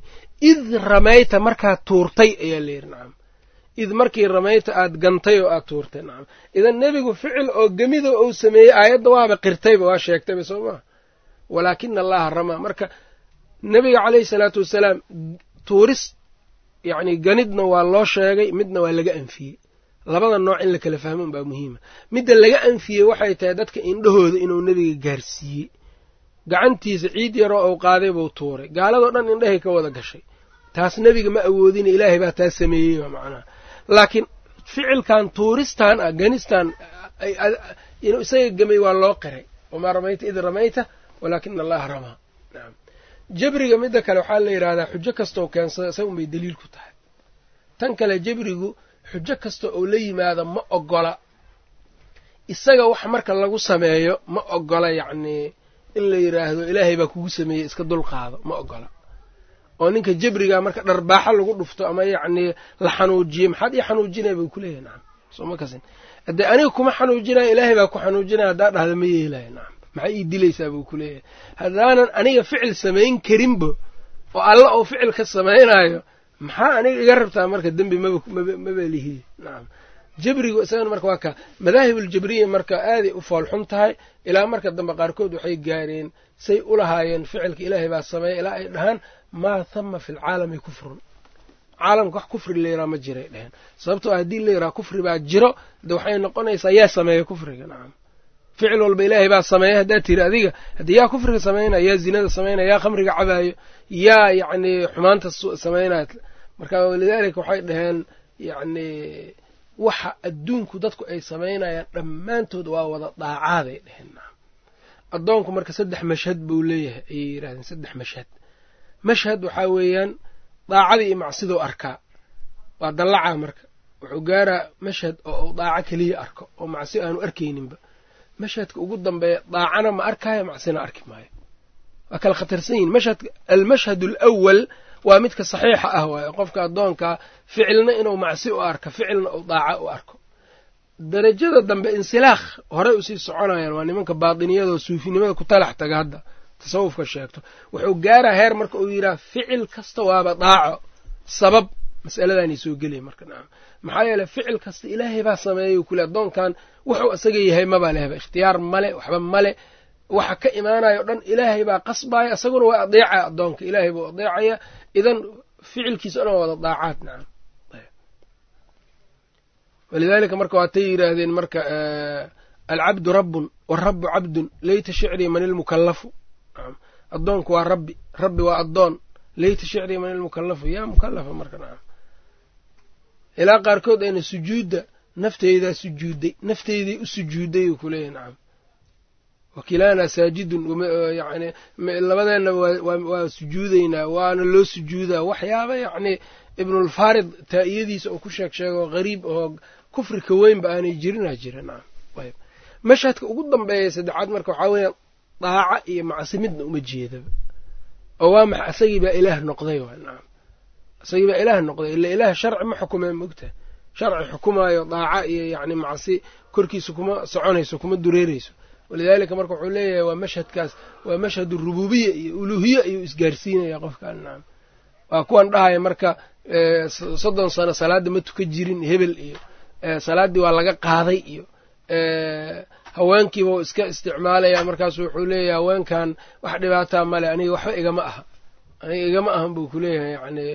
Id ramayta markaad tuurtay ayaa layidhi nacam. Id markii ramayta aad gantay oo aad tuurtay nacam. Idan nebigu ficil oo gemida uu sameeyey aayadda waaba qirtayba waa sheegtayba soo maha walaakina allaha ramaa. Marka nebiga caleyhi salaatu wasalaam tuuris yacni ganidna waa loo sheegay midna waa laga anfiyey labada nooc in la kala fahmo unbaa muhiima. Midda laga anfiyey waxay tahay dadka indhahooda inuu nebiga gaarsiiyey. Gacantiisa ciid yaroo uu qaaday buu tuuray. Gaaladoo dhan indhahay ka wada gashay. Taas nebiga ma awoodina ilaahay baa taas sameeyey waa macnaha laakiin ficilkan tuuristan ah ganistan inuu isaga gemay waa loo qiray. Wamaa ramayta id ramayta walaakina allaha ramaa nacam jabriga midda kale waxaa la yidhahdaa xujo kastoo keensada isaga unbay daliil ku tahay. Tan kale jabrigu xujo kasta oo la yimaado ma ogola. Isaga wax marka lagu sameeyo ma ogola yacnii in la yidhaahdo ilaahay baa kugu sameeyey iska dulqaado ma ogola. Oo ninka jabriga marka dharbaaxo lagu dhufto ama yacnii la xanuujiyo maxaad ii xanuujinaya buu kuleeyahay nacam soo ma kasin. Haddee aniga kuma xanuujinaya ilaahay baa ku xanuujinaya haddaa dhahda ma yeelaya nacam maxay ii dilaysaa buu ku leeyahay. Haddaanan aniga ficil samayn karinba oo alla oo ficil ka samaynaayo maxaa aniga iga rabtaa marka dembi maba lihi nacam jabrigu isagana marka waa ka madaahibuljabriya marka aaday u foolxun tahay ilaa marka dambe qaarkood waxay gaareen say u lahaayeen ficilka ilaahay baa sameeya ilaa ay dhahaan maa hama fi lcaalami kufrun. Caalamka wax kufri layraa ma jiray dheheen sababtoo haddii layraa kufri baa jiro de waxay noqonaysaa yaa sameeya kufriga nacam ficil walba ilaahay baa sameeya haddaad tiri adiga haddii yaa kufriga samaynaya yaa zinada samaynaya yaa khamriga cabaayo yaa yacni xumaanta samaynaya marka walidaalika waxay dhaheen yacni waxa adduunku dadku ay samaynayaan dhammaantood waa wada daacaaday dheheen nacam addoonku marka saddex mashhad buu leeyahay ayay yidhahdeen saddex mashhad. Mashhad waxaa weeyaan daacadii iyo macsidou arkaa waa dallacaa marka. Wuxuu gaaraa mashhad oo uu daaco keliya arko oo macsi aanu arkayninba. Mashhadka ugu dambeeya daacana ma arkaayo macsina arki maayo. Waa kala khatarsan yihiin mashhadka almashhad alawal waa midka saxiixa ah waayo. Qofka addoonkaa ficilna inuu macsi u arko ficilna uu daaco u arko. Darajada dambe insilaakh horey u sii soconayaan waa nimanka baatiniyadoo suufinimada ku talax taga hadda. Tasawufka sheegto. Wuxuu gaaraa heer marka uu yidhaha ficil kasta waaba daaco sabab mas'aladaanay soo gelaya marka nacam maxaa yeeley ficil kasta ilaahay baa sameeyay kule addoonkan wuxuu isaga yahay mabaa lehba ikhtiyaar male waxba male waxa ka imaanayo o dhan ilaahay baa qasbaaya isaguna waa adeecaya addoonka. Ilaahay buu adeecaya. Idan ficilkiisa o dhan wada daacaad nacam walidaalika marka waatay yidhaahdeen marka alcabdu rabbun warabu cabdun leyta shicrii man ilmukallafu addoonku waa rabbi. Rabbi waa addoon. Leyta shicri man ilmukalafu yaa mukalafa marka nacam ilaa qaarkood ayna sujuudda nafteydaa sujuudday nafteyday u sujuudday uu kuleeyahy nacam wakilaanaa saajidun labadeenna waa sujuudeynaa waana loo sujuudaa. Waxyaaba yacni ibnulfaarid taa'iyadiisa oo ku sheeg sheego qariib oo kufri ka weynba aanay jirinaa jira nacam ayb mashhadka ugu dambeeya saddexaad marka waxaa weeyaan daaca iyo macsimidna uma jeedaba oo waa maxa isagii baa ilaah noqday waa nacam isagii baa ilaah noqday. Ila ilaah sharci ma xukumeen mogta sharci xukumaayo daaca iyo yacni macsi korkiisa kuma soconayso kuma dureereyso walidaalika marka wuxuu leeyahay waa mashhadkaas waa mashhad rububiya iyo uluhiye ayuu isgaarsiinaya qofkaan nacam waa kuwan dhahaya marka soddon sano salaadda ma tuka jirin hebel iyo salaaddii waa laga qaaday iyo haweenkiiba u iska isticmaalaya. Markaasu wuxuu leeyahay haweenkan wax dhibaataa male aniga waxba igama aha. Aniga igama ahan buu kuleeyahay yani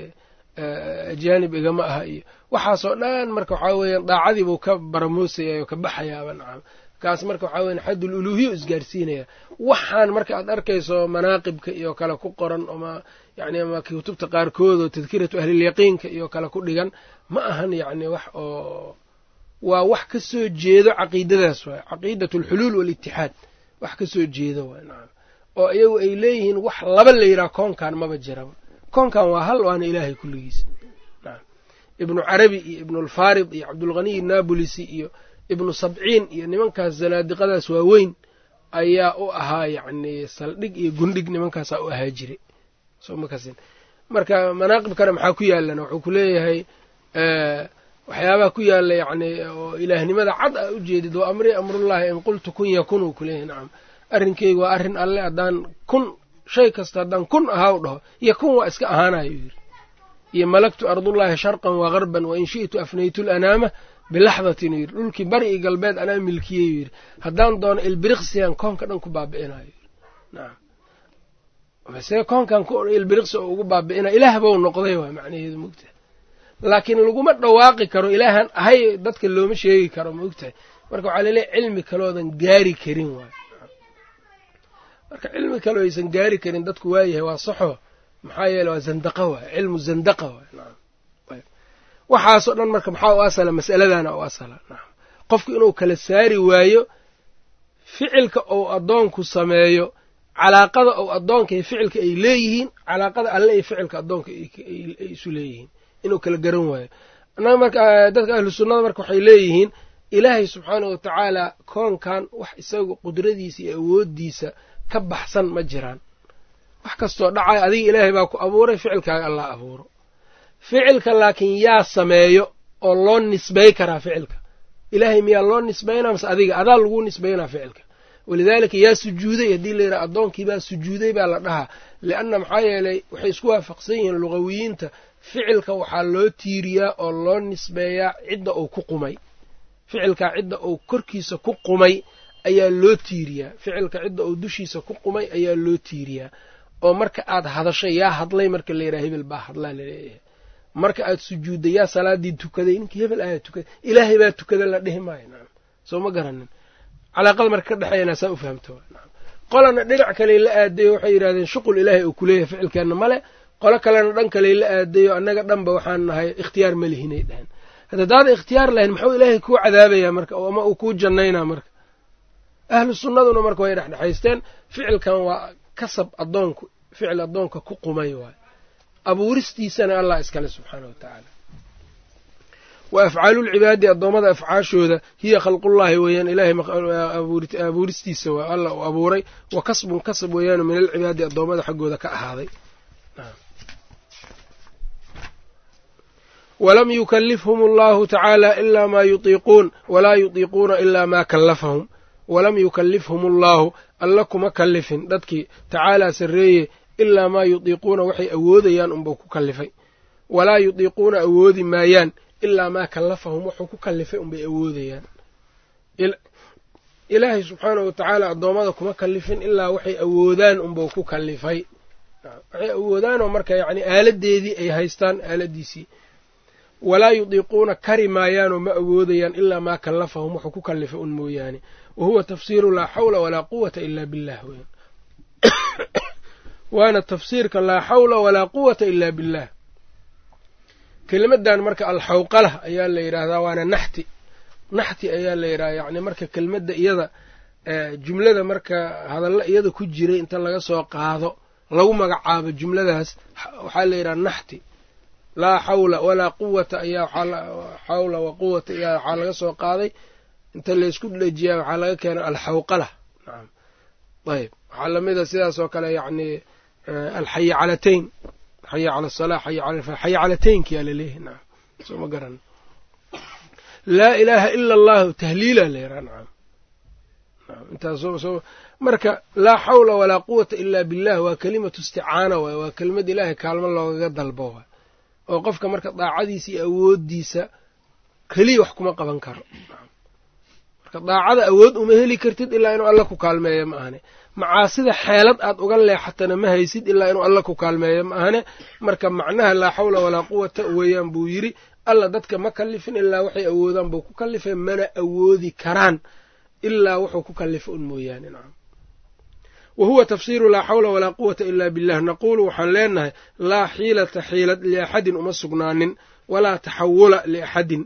ajaanib igama aha. Iyo waxaasoo dhan marka waxaa weeyaan daacadiibuu ka baramoosaya oo ka baxayaaba nacam kaas marka waxaa weyan xaddul uluhiya u isgaarsiinaya. Waxaan marka aad arkayso manaaqibka iyo kale ku qoran oma yani ama kutubta qaarkood oo tadkiratu ahlilyaqiinka iyo kale ku dhigan ma ahan yacni wax oo waa wax ka soo jeedo caqiidadaas waay. Caqiidat alxuluul walitixaad wax ka soo jeedo waay nacam oo iyagu ay leeyihiin wax laba la yidhaha koonkan maba jiraba koonkan waa hal waana ilaahay kulligiis. Ibnu carabi iyo ibnulfaarid iyo cabdulghaniy naabulisi iyo ibnu sabciin iyo nimankaas zanaadiqadaas waaweyn ayaa u ahaa yacni saldhig iyo gundhig nimankaasaa u ahaa somakas marka manaaqibkana maxaa ku yaalana wuxuu ku leeyahay waxyaabaha ku yaalla yacni oo ilaahnimada cad a u jeedid wa amri amrullaahi in qultu kun yakun uu kuleeyahay nacam arrinkeyga waa arrin alle haddaan kun shay kasta haddaan kun ahaa u dhaho yakun waa iska ahaanayo yidhi iyo malagtu ardullaahi sharqan wa garban wa in shi'tu afnaytu lanaama bilaxdatin yidhi dhulkii bari iyo galbeed anaa milkiyey yidhi. Haddaan doono ilbiriqsigan koonka dhan ku baabi'inayo mase koonkan ilbiriqsi ugu baabi'inayo ilaah bou noqday waa macnaheedu mogtahay laakiin laguma dhawaaqi karo ilaahan ahay dadka looma sheegi karo maogtahay marka waxaa laleeyahy cilmi kaloodan gaari karin waay. Marka cilmi kaloo aysan gaari karin dadku waayahay waa saxo maxaa yeele waa zandaqa waay cilmu zandaqa waay waxaasoo dhan marka maxaa u asala? mas'aladana u asala. Qofku inuu kala saari waayo ficilka ou addoonku sameeyo calaaqada ou addoonka iyo ficilka ay leeyihiin calaaqada alle iyo ficilka addoonka ay isu leeyihiin inuu kala garan waayo. Annaga marka dadka ahlu sunnada marka waxay leeyihiin ilaahay subxaanah wa tacaala koonkan wax isaga qudradiisa iyo awooddiisa ka baxsan ma jiraan. Wax kastoo dhacay adiga ilaahay baa ku abuuray ficilkaaga allah abuuro ficilka laakiin yaa sameeyo oo loo nisbay karaa ficilka. Ilaahay miyaa loo nisbaynaa mase adiga adaa lagu nisbaynaa ficilka. Walidaalika yaa sujuuday haddii la yidhaha addoonkii baa sujuuday baa la dhahaa. Lianna maxaa yeelay waxay isku waafaqsan yihiin lugawiyiinta ficilka waxaa loo tiiriyaa oo loo nisbeeyaa cidda uu ku qumay. Ficilkaa cidda uu korkiisa ku qumay ayaa loo tiiriyaa. Ficilka cidda uu dushiisa ku qumay ayaa loo tiiriyaa. Oo marka aad hadashay yaa hadlay marka la yidhaha hebel baa hadlaa la leeyahay marka aad sujuudday yaa salaadii tukaday ninkii hebel ayaa tukaday ilaahay baa tukada la dhihi maayo nacam soo ma garanin. Calaaqada marka ka dhexeeyana saa u fahamto. Qolana dhinac kaley la aadayo waxay yidhahdeen shuqul ilaahay uu kuleeyahay ficilkeenna male qolo kalena dhan kaley la aadayo annaga dhanba waxaan nahay ikhtiyaar ma lihinay dhaheen hadda ikhtiyaar lahayn muxuu ilaahay kuu cadaabayaa marka ama uu kuu jannaynaa marka? Ahlu sunnaduna marka way dhexdhexaysteen. Ficilkan waa kasab addoonku ficil addoonka ku qumay waay abuuristiisana allah iskale subxaana wa tacaala. Wa afcaalulcibaadi addoommada afcaashooda hiya khalqullaahi weeyaan ilaahay abuuristiisa waa alla uu abuuray. Wa kasbun kasab weeyaanu min alcibaadi addoommada xaggooda ka ahaaday. Walam yukalifhum allahu tacaala ilaa maa yutiiquun walaa yutiiquuna ilaa maa kallafahum. Walam yukalifhum allaahu alla kuma kallifin. Dadkii tacaalaa sarreeye ilaa maa yutiiquuna waxay awoodayaan unbuu ku kallifay. Walaa yutiiquuna awoodi maayaan ilaa maa kallafahum wuxuu ku kallifay unbay awoodayaan. Ilaahay subxaanahu wa tacaala addoommada kuma kallifin ilaa waxay awoodaan unbuu ku kallifay. Waxay awoodaanoo marka yacni aaladeedii ay haystaan aaladiisii walaa yudiiquuna kari maayaanoo ma awoodayaan ilaa maa kallafahum wuxuu ku kallifay un mooyaane. Wa huwa tafsiiru laa xawla walaa quwata ilaa billah weyan waana tafsiirka laa xawla walaa quwata ila billah kelimadan marka alxawqalah ayaa la yidhaahdaa waana naxti. Naxti ayaa la yidhahdaa yacni marka kelmadda iyada jumlada marka hadalla iyada ku jiray inta laga soo qaado lagu magacaabo jumladaas waxaa la yidhaha naxti. Laa xawla walaa quwata ayaa xawla wa quwata ayaa waxaa laga soo qaaday. Inta laysku dhejiyaa waxaa laga keenay alxawqalah. Nacam ayb waxaa lamida sidaas oo kale yacni alxayi calatayn xayi cala asalaa xayi cala xayi calataynkiyaa la leeyahay nacam soo ma garan laa ilaaha ila allahu tahliila la yidhaha nacam marka laa xawla walaa quwata ila billah waa kelimatu isticaana waay waa kelimad ilaahay kaalmo loogaga dalbo waay oo qofka marka daacadiisa iyo awooddiisa keliya wax kuma qaban karo marka daacada awood uma heli kartid ilaa inuu alla ku kaalmeeyo ma ahane. Macaasida xeelad aad uga leexatana ma haysid ilaa inuu alla ku kaalmeeyo ma ahane. Marka macnaha laa xawla walaa quwata weeyaan buu yidhi alla dadka ma kallifin ilaa waxay awoodaan buu ku kallifay mana awoodi karaan ilaa wuxuu ku kallifo un mooyaane nacam. Wa huwa tafsiiru laa xawla walaa quwata ila billah naquulu waxaan leenahay laa xiilata xiilad liaxadin uma sugnaanin walaa taxawula liaxadin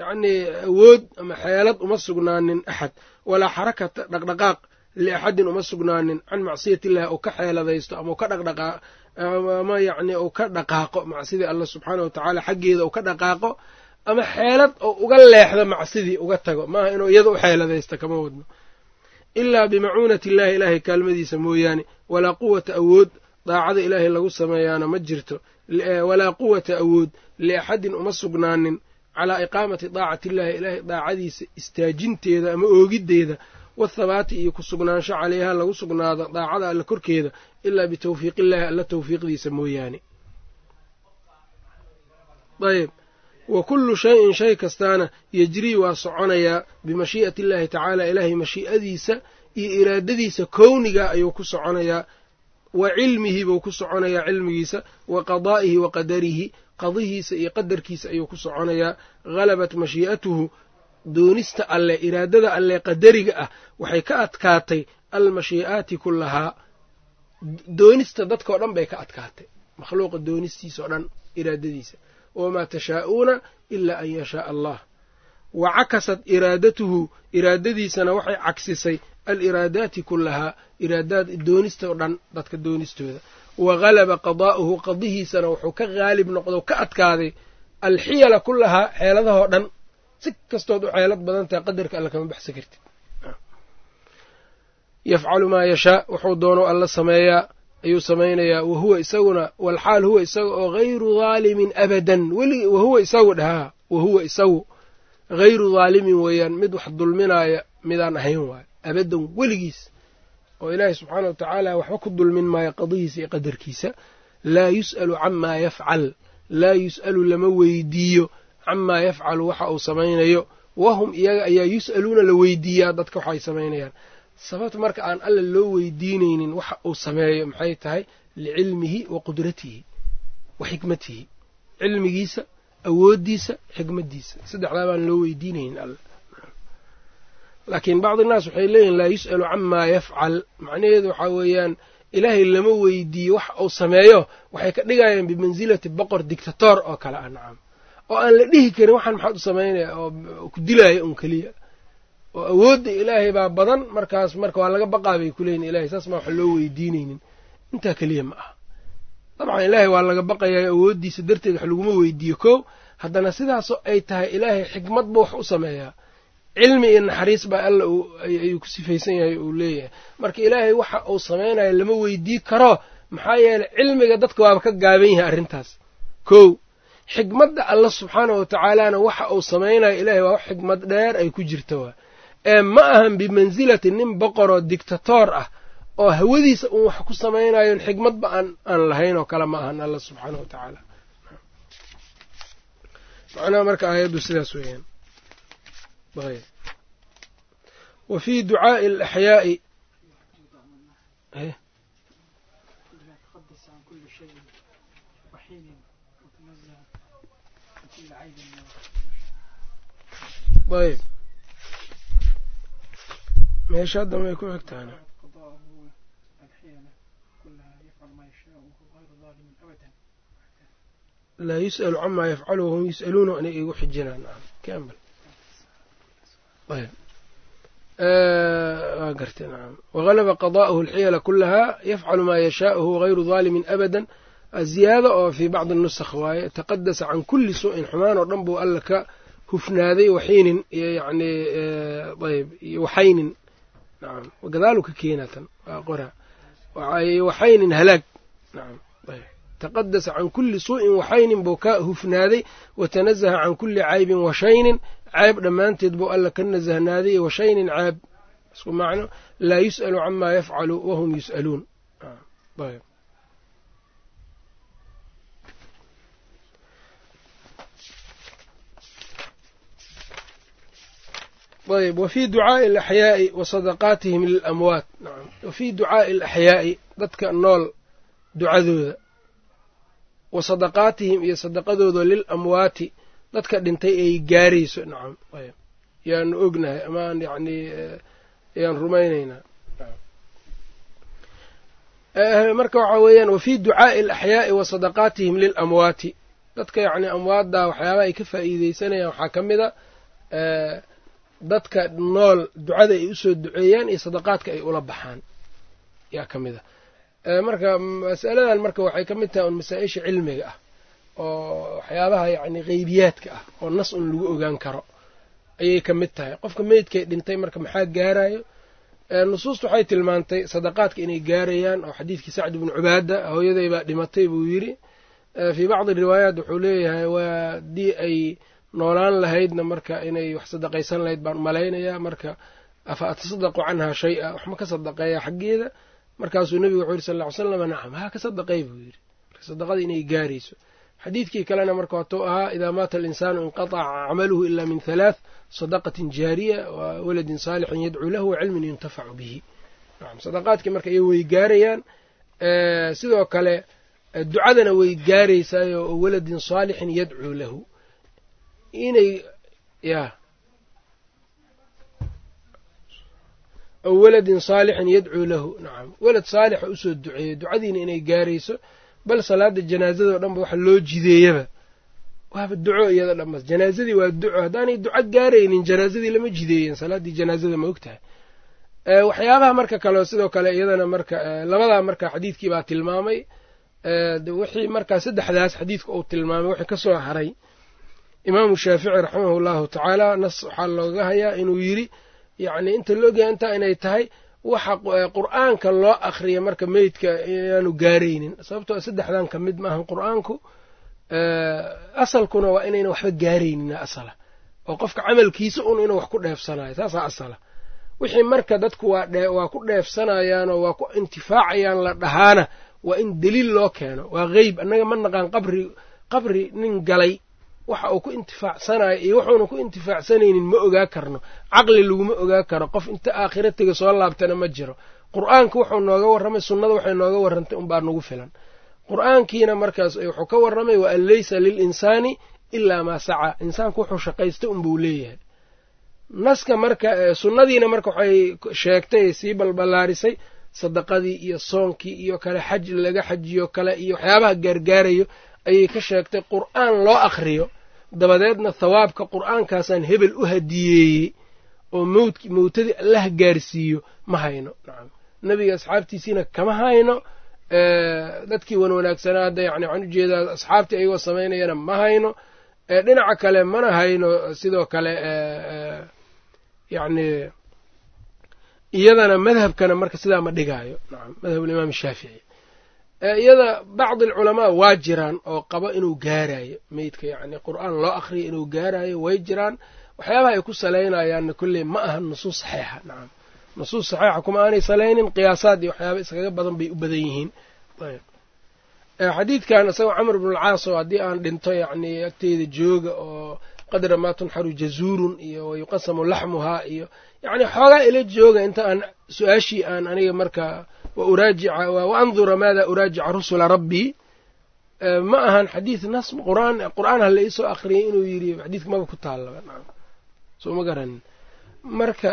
yacnii awood ama xeelad uma sugnaanin axad walaa xarakata dhaqdhaqaaq liaxadin uma sugnaanin can macsiyati illahi ou ka xeeladaysto ama ka dhaqdhaqaa ama yacni ou ka dhaqaaqo macsidii alla subxaana wa tacaala xaggeeda ou ka dhaqaaqo ama xeelad oo uga leexdo macsidii uga tago. Maaha inuu iyada u xeeladaysto kama wadno. Ilaa bimacuunati illaahi ilaahay kaalmadiisa mooyaane walaa quwata awood daacada ilaahay lagu sameeyaana ma jirto. Walaa quwata awood liaxadin uma sugnaanin calaa iqaamati daacati illahi ilaahay daacadiisa istaajinteeda ama oogiddeeda wathabaati iyo ku sugnaansho caleyha lagu sugnaado daacada alla korkeeda ilaa bitawfiiqiillaahi alla tawfiiqdiisa mooyaane. Ayb wa kullu shayin shay kastaana yejrii waa soconayaa bimashii'ati illaahi tacaala ilaahay mashii'adiisa iyo iraadadiisa kowniga ayuu ku soconayaa wa cilmihi buu ku soconayaa cilmigiisa wa qadaa'ihi wa qadarihi qadihiisa iyo qadarkiisa ayuu ku soconayaa halabat mashii'atuhu doonista alle iraadada alle qadariga ah waxay ka adkaatay almashii'aati kullahaa doonista dadkao dhan bay ka adkaatay makhluuqa doonistiisa oo dhan iraadadiisa. Wamaa tashaa'uuna ilaa an yashaaa allah wa cakasat iraadatuhu iraadadiisana waxay cagsisay aliraadaati kullahaa iraadaad doonista o dhan dadka doonistooda. Wa halaba qadaa'uhu qadihiisana wuxuu ka haalib noqdo ka adkaaday alxiyala kullahaa xeeladahoo dhan. Si kastood u xeelad badan tahay qadarka alla kama baxsan kartid. Yafcalu maa yashaa wuxuu doono alla sameeyaa ayuu samaynayaa wahuwa isaguna walxaal huwa isaga oo hayru daalimin abadan. Weli wahuwa isagu dhahaa wahuwa isagu hayru daalimin weeyaan mid wax dulminaaya midaan ahayn waayo abadan weligiis oo ilaahay subxaana wa tacaala waxba ku dulmin maayo qadihiisa iyo qadarkiisa laa yus'alu camaa yafcal laa yus'alu lama weydiiyo camaa yafcalu waxa uu samaynayo wahum iyaga ayaa yus'aluuna la weydiiyaa dadka waxay samaynayaan sababta marka aan alla loo weydiinaynin waxa uu sameeyo maxay tahay licilmihi wa qudratihi wa xikmatihi cilmigiisa awooddiisa xikmaddiisa saddexdaa baan loo weydiinaynin alla laakiin bacdi innaas waxay leeyihiin laa yus'alu camaa yafcal. Macnaheedu waxaa weeyaan ilaahay lama weydiiyo wax uu sameeyo waxay ka dhigayaan bimansilati boqor dictatoor oo kale ah nacam oo aan la dhihi karin waxaan maxaad u samaynaya oo ku dilaya un keliya. Oo awoodda ilaahay baa badan markaas marka waa laga baqaa bay kuleeyihin ilahay saas maa wax loo weydiinaynin. Intaa keliya ma aha dabcan ilaahay waa laga baqayaa awooddiisa darteed wax laguma weydiiyo kow. Haddana sidaasoo ay tahay ilaahay xikmad buu wax u sameeyaa. Cilmi iyo naxariis baa alla ayuu ku sifaysan yahay uu leeyahay. Marka ilaahay waxa uu samaynayo lama weydii karo. Maxaa yeeley cilmiga dadka waaba ka gaaban yahay arrintaas. Kow xikmadda alla subxaana wa tacaalana waxa uu samaynayo ilaahay waa wax xikmad dheer ay ku jirta waa ee ma ahan bimansilati nin boqoroo dictatoor ah oo hawadiisa uun wax ku samaynayon xikmadba aan aan lahayn oo kale ma ahan alla subxaana wa tacaala macnaha marka aayaddu sidaas weeyaan. Wa fii ducaa'i alaxyaa'i ayb meesha hadda may ku xigtaana laa yus'alu camaa yafcalu wahum yus'aluuna inay igu xijinaan. Wagalaba qadaa'uhu alxiyala kulahaa yafcalu maa yashaau huwa gayru daalimin abadan. Ziyaado oo fii bacdi nusakh waaye taqadasa can kulli su'in xumaan oo dhan buu alla ka hufnaaday waxiinin iyo yani ayb iyo waxaynin. Nacam gadaalu ka keenatan waa qora waxaynin halaag. Nacam taqadasa can kulli suu'in waxaynin buu ka hufnaaday watanazaha can kulli caybin washaynin ceeb dhammaanteed buu alla ka nasahnaaday washaynin ceeb isku macno laa yus'alu camaa yafcalu wahum yus'aluun ayb ayb wa fii ducaa'i alaxyaa'i wa sadaqaatihim lilamwaat nacam wa fii ducaa'i alaxyaa'i dadka nool ducadooda wa sadaqaatihim iyo sadaqadooda lilamwaati dadka dhintay ay gaarayso. Nacam yaanu ognahay amaan yacnii yaan rumaynaynaa marka waxaa weeyaan wa fii ducaa'i alaxyaa'i wa sadaqaatihim lilamwaati dadka yacni amwaaddaa waxyaabaha ay ka faa'iideysanayaan waxaa ka mid a dadka nool ducada ay u soo duceeyaan iyo sadaqaadka ay ula baxaan. Yaa ka mid a marka masaladan marka waxay ka mid tahay un masaa-isha cilmiga ah oo waxyaabaha yacni qeybiyaadka ah oo nas un lagu ogaan karo ayay ka mid tahay. Qofka meydkay dhintay marka maxaa gaarayo? Nusuustu waxay tilmaantay sadaqaadka inay gaarayaan oo xadiidkii sacd bnu cubaada hooyaday baa dhimatay buu yidhi. Fii bacdi riwaayaat wuxuu leeyahay waa haddii ay noolaan lahaydna marka inay wax sadaqaysan lahayd baan malaynayaa marka afa atasadaqu canhaa shay-a? Wax ma ka sadaqeeya xaggeeda markaasuu nebigu wuxuu yidhi sal ll ly slam nacam haa ka sadaqay buu yidhi. Marka sadaqada inay gaarayso. Xadiidkii kalena marka watuu ahaa idaa maata alinsaanu inqataca camaluhu ila min halaath sadaqatin jaariya wa waladin saalixin yadcuu lahu wacilmin yuntafacu bihi. Sadaqaadkii marka iyo way gaarayaan sidoo kale ducadana way gaaraysaayo oo waladin saalixin yadcuu lahu. Inay ya ow waladin saalixin yadcuu lahu. Nacam walad saalixa u soo duceeyo ducadiina inay gaarayso bal salaada janaazadao dhan ba waxa loo jideeyaba. Waaba duco iyada dhanbas janaazadii waa duco. Haddaanay duco gaaraynin janaazadii lama jideeyen salaaddii janaazada ma og tahay waxyaabaha marka kaleo sidoo kale iyadana marka labadaa marka xadiidkii baa tilmaamay. Wixii markaa saddexdaas xadiidka uu tilmaamay wixii ka soo haray. Imaamu shaafici raximahu llahu tacaala nas waxaa looga hayaa inuu yidri yacni inta la ogyahay intaa inay tahay waxa qur'aanka loo akhriya marka meydka inaanu gaaraynin. Sababtoo saddexdan ka mid maahan qur'aanku asalkuna waa inayna waxba gaaraynin asala. Oo qofka camalkiisa un inuu wax ku dheefsanayo saasaa asala. Wixii marka dadku waa ku dheefsanayaanoo waa ku intifaacayaan la dhahaana waa in deliil loo keeno waa qeyb annaga ma naqaan qabri qabri nin galay waxa uu ku intifaacsanayo iyo wuxuuna ku intifaacsanaynin ma ogaa karno. Caqli laguma ogaa karo. Qof inta aakhira tega soo laabtana ma jiro. Qur'aanka wuxuu nooga warramay sunnada waxay nooga warrantay unbaa nagu filan. Qur'aankiina markaas wuxuu ka warramay wa an leysa lilinsaani ilaa maa sacaa insaanku wuxuu shaqaystay unbuu leeyahay. Naska marka sunnadiina marka waxay sheegtay sii balballaarisay sadaqadii iyo soonkii iyo kale xaj laga xajiyo kale iyo waxyaabaha gaargaarayo ayay ka sheegtay qur'aan loo akhriyo dabadeedna thawaabka qur'aankaasaan hebel u hadiyeeyey oo mawt mawtadii allah gaarsiiyo ma hayno. Nacam nebiga asxaabtiisiina kama hayno. Dadkii wan wanaagsanaa hadda yani waxaan u jeedaa asxaabtii ayagoo samaynayana ma hayno. Dhinaca kale mana hayno sidoo kale yacni iyadana madhabkana marka sidaa ma dhigaayo. Madhabulimaam shaafici iyada bacdi alculamaa waa jiraan oo qabo inuu gaarayo meydka yacni qur'aan loo akhriyo inuu gaarayo way jiraan. Waxyaabaha ay ku salaynayaanna kolley ma aha nusuus saxiixa. Nacam nusuus saxiixa kuma aanay salaynin qiyaasaad iyo waxyaaba iskaga badan bay u badan yihiin. Xadiidkan isagoo camr bnulcaas oo haddii aan dhinto yacni agteyda jooga oo qadra maa tunxaru jazuurun iyo wayuqasamu laxmuhaa iyo yacni xoogaa ila jooga inta aan su'aashii aan aniga marka wauraajica wa andura maada uraajica rusula rabbii ma ahan xadiid nas qur'aan ha la iisoo akhriyay inuu yidhi xadiidka maba ku taallaba soo ma garanin marka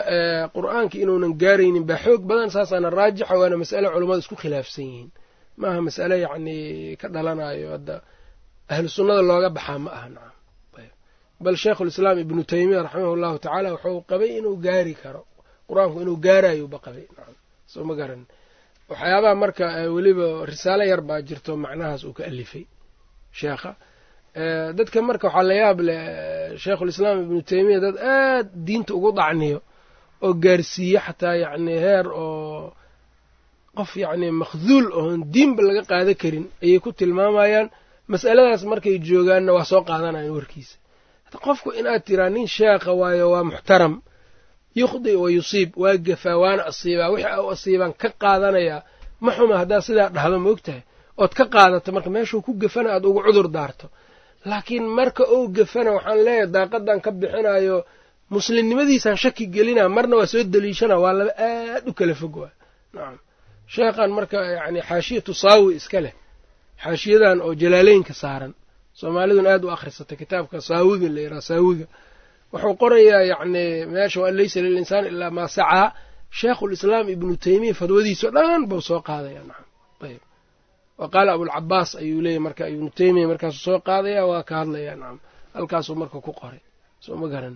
qur'aankii inuunan gaaraynin baa xoog badan saasaana raajixa waana mas'ale culummada isku khilaafsan yihiin maaha mas'ale yacni ka dhalanayo hadda ahlu sunnada looga baxaa ma aha nacam bal sheikhulislaam ibnu taymiya raximah llahu tacaala wuxuu qabay inuu gaari karo qur'aanku inuu gaarayuba qabay nacam soo ma garan waxyaabaha marka weliba risaalo yar baa jirto macnahaas uu ka alifay sheekha. Dadka marka waxaa la yaab leh sheikhulislaam ibnu taymiya dad aad diinta ugu dacniyo oo gaarsiiye xataa yacni heer oo qof yacni makhduul oon diinba laga qaada karin ayay ku tilmaamayaan. Mas'aladaas markay joogaanna waa soo qaadanayan warkiisa. Qofku inaad tiraa nin sheekha waayo waa muxtaram yukhdi wa yusiib waa gafaa waana asiibaa wixii u asiibaan ka qaadanayaa ma xuma haddaad sidaa dhahdo ma ogtahay. Ood ka qaadato marka meeshuu ku gafana aad ugu cudur daarto. Laakiin marka ou gafana waxaan leeyahay daaqadan ka bixinayo muslimnimadiisaan shaki gelina marna waa soo deliishana waa laba aad u kala fog waa. Nacam sheekhan marka yacni xaashiya tusaawi iska leh. Xaashiyadan oo jalaaleynka saaran. Soomaaliduna aad u akhrisatay kitaabka saawiga la yidhaha saawiga wuxuu qorayaa yacni meesha waa laysa lilinsaani ilaa maa sacaa sheikhulislaam ibnu taymiya fadwadiisao dhan bau soo qaadaya nacam ayb wa qaala abulcabaas ayuu leeyahy marka ibnu taymiya markaasuu soo qaadaya waa ka hadlaya nacam halkaasuu marka ku qoray. Soo ma garan.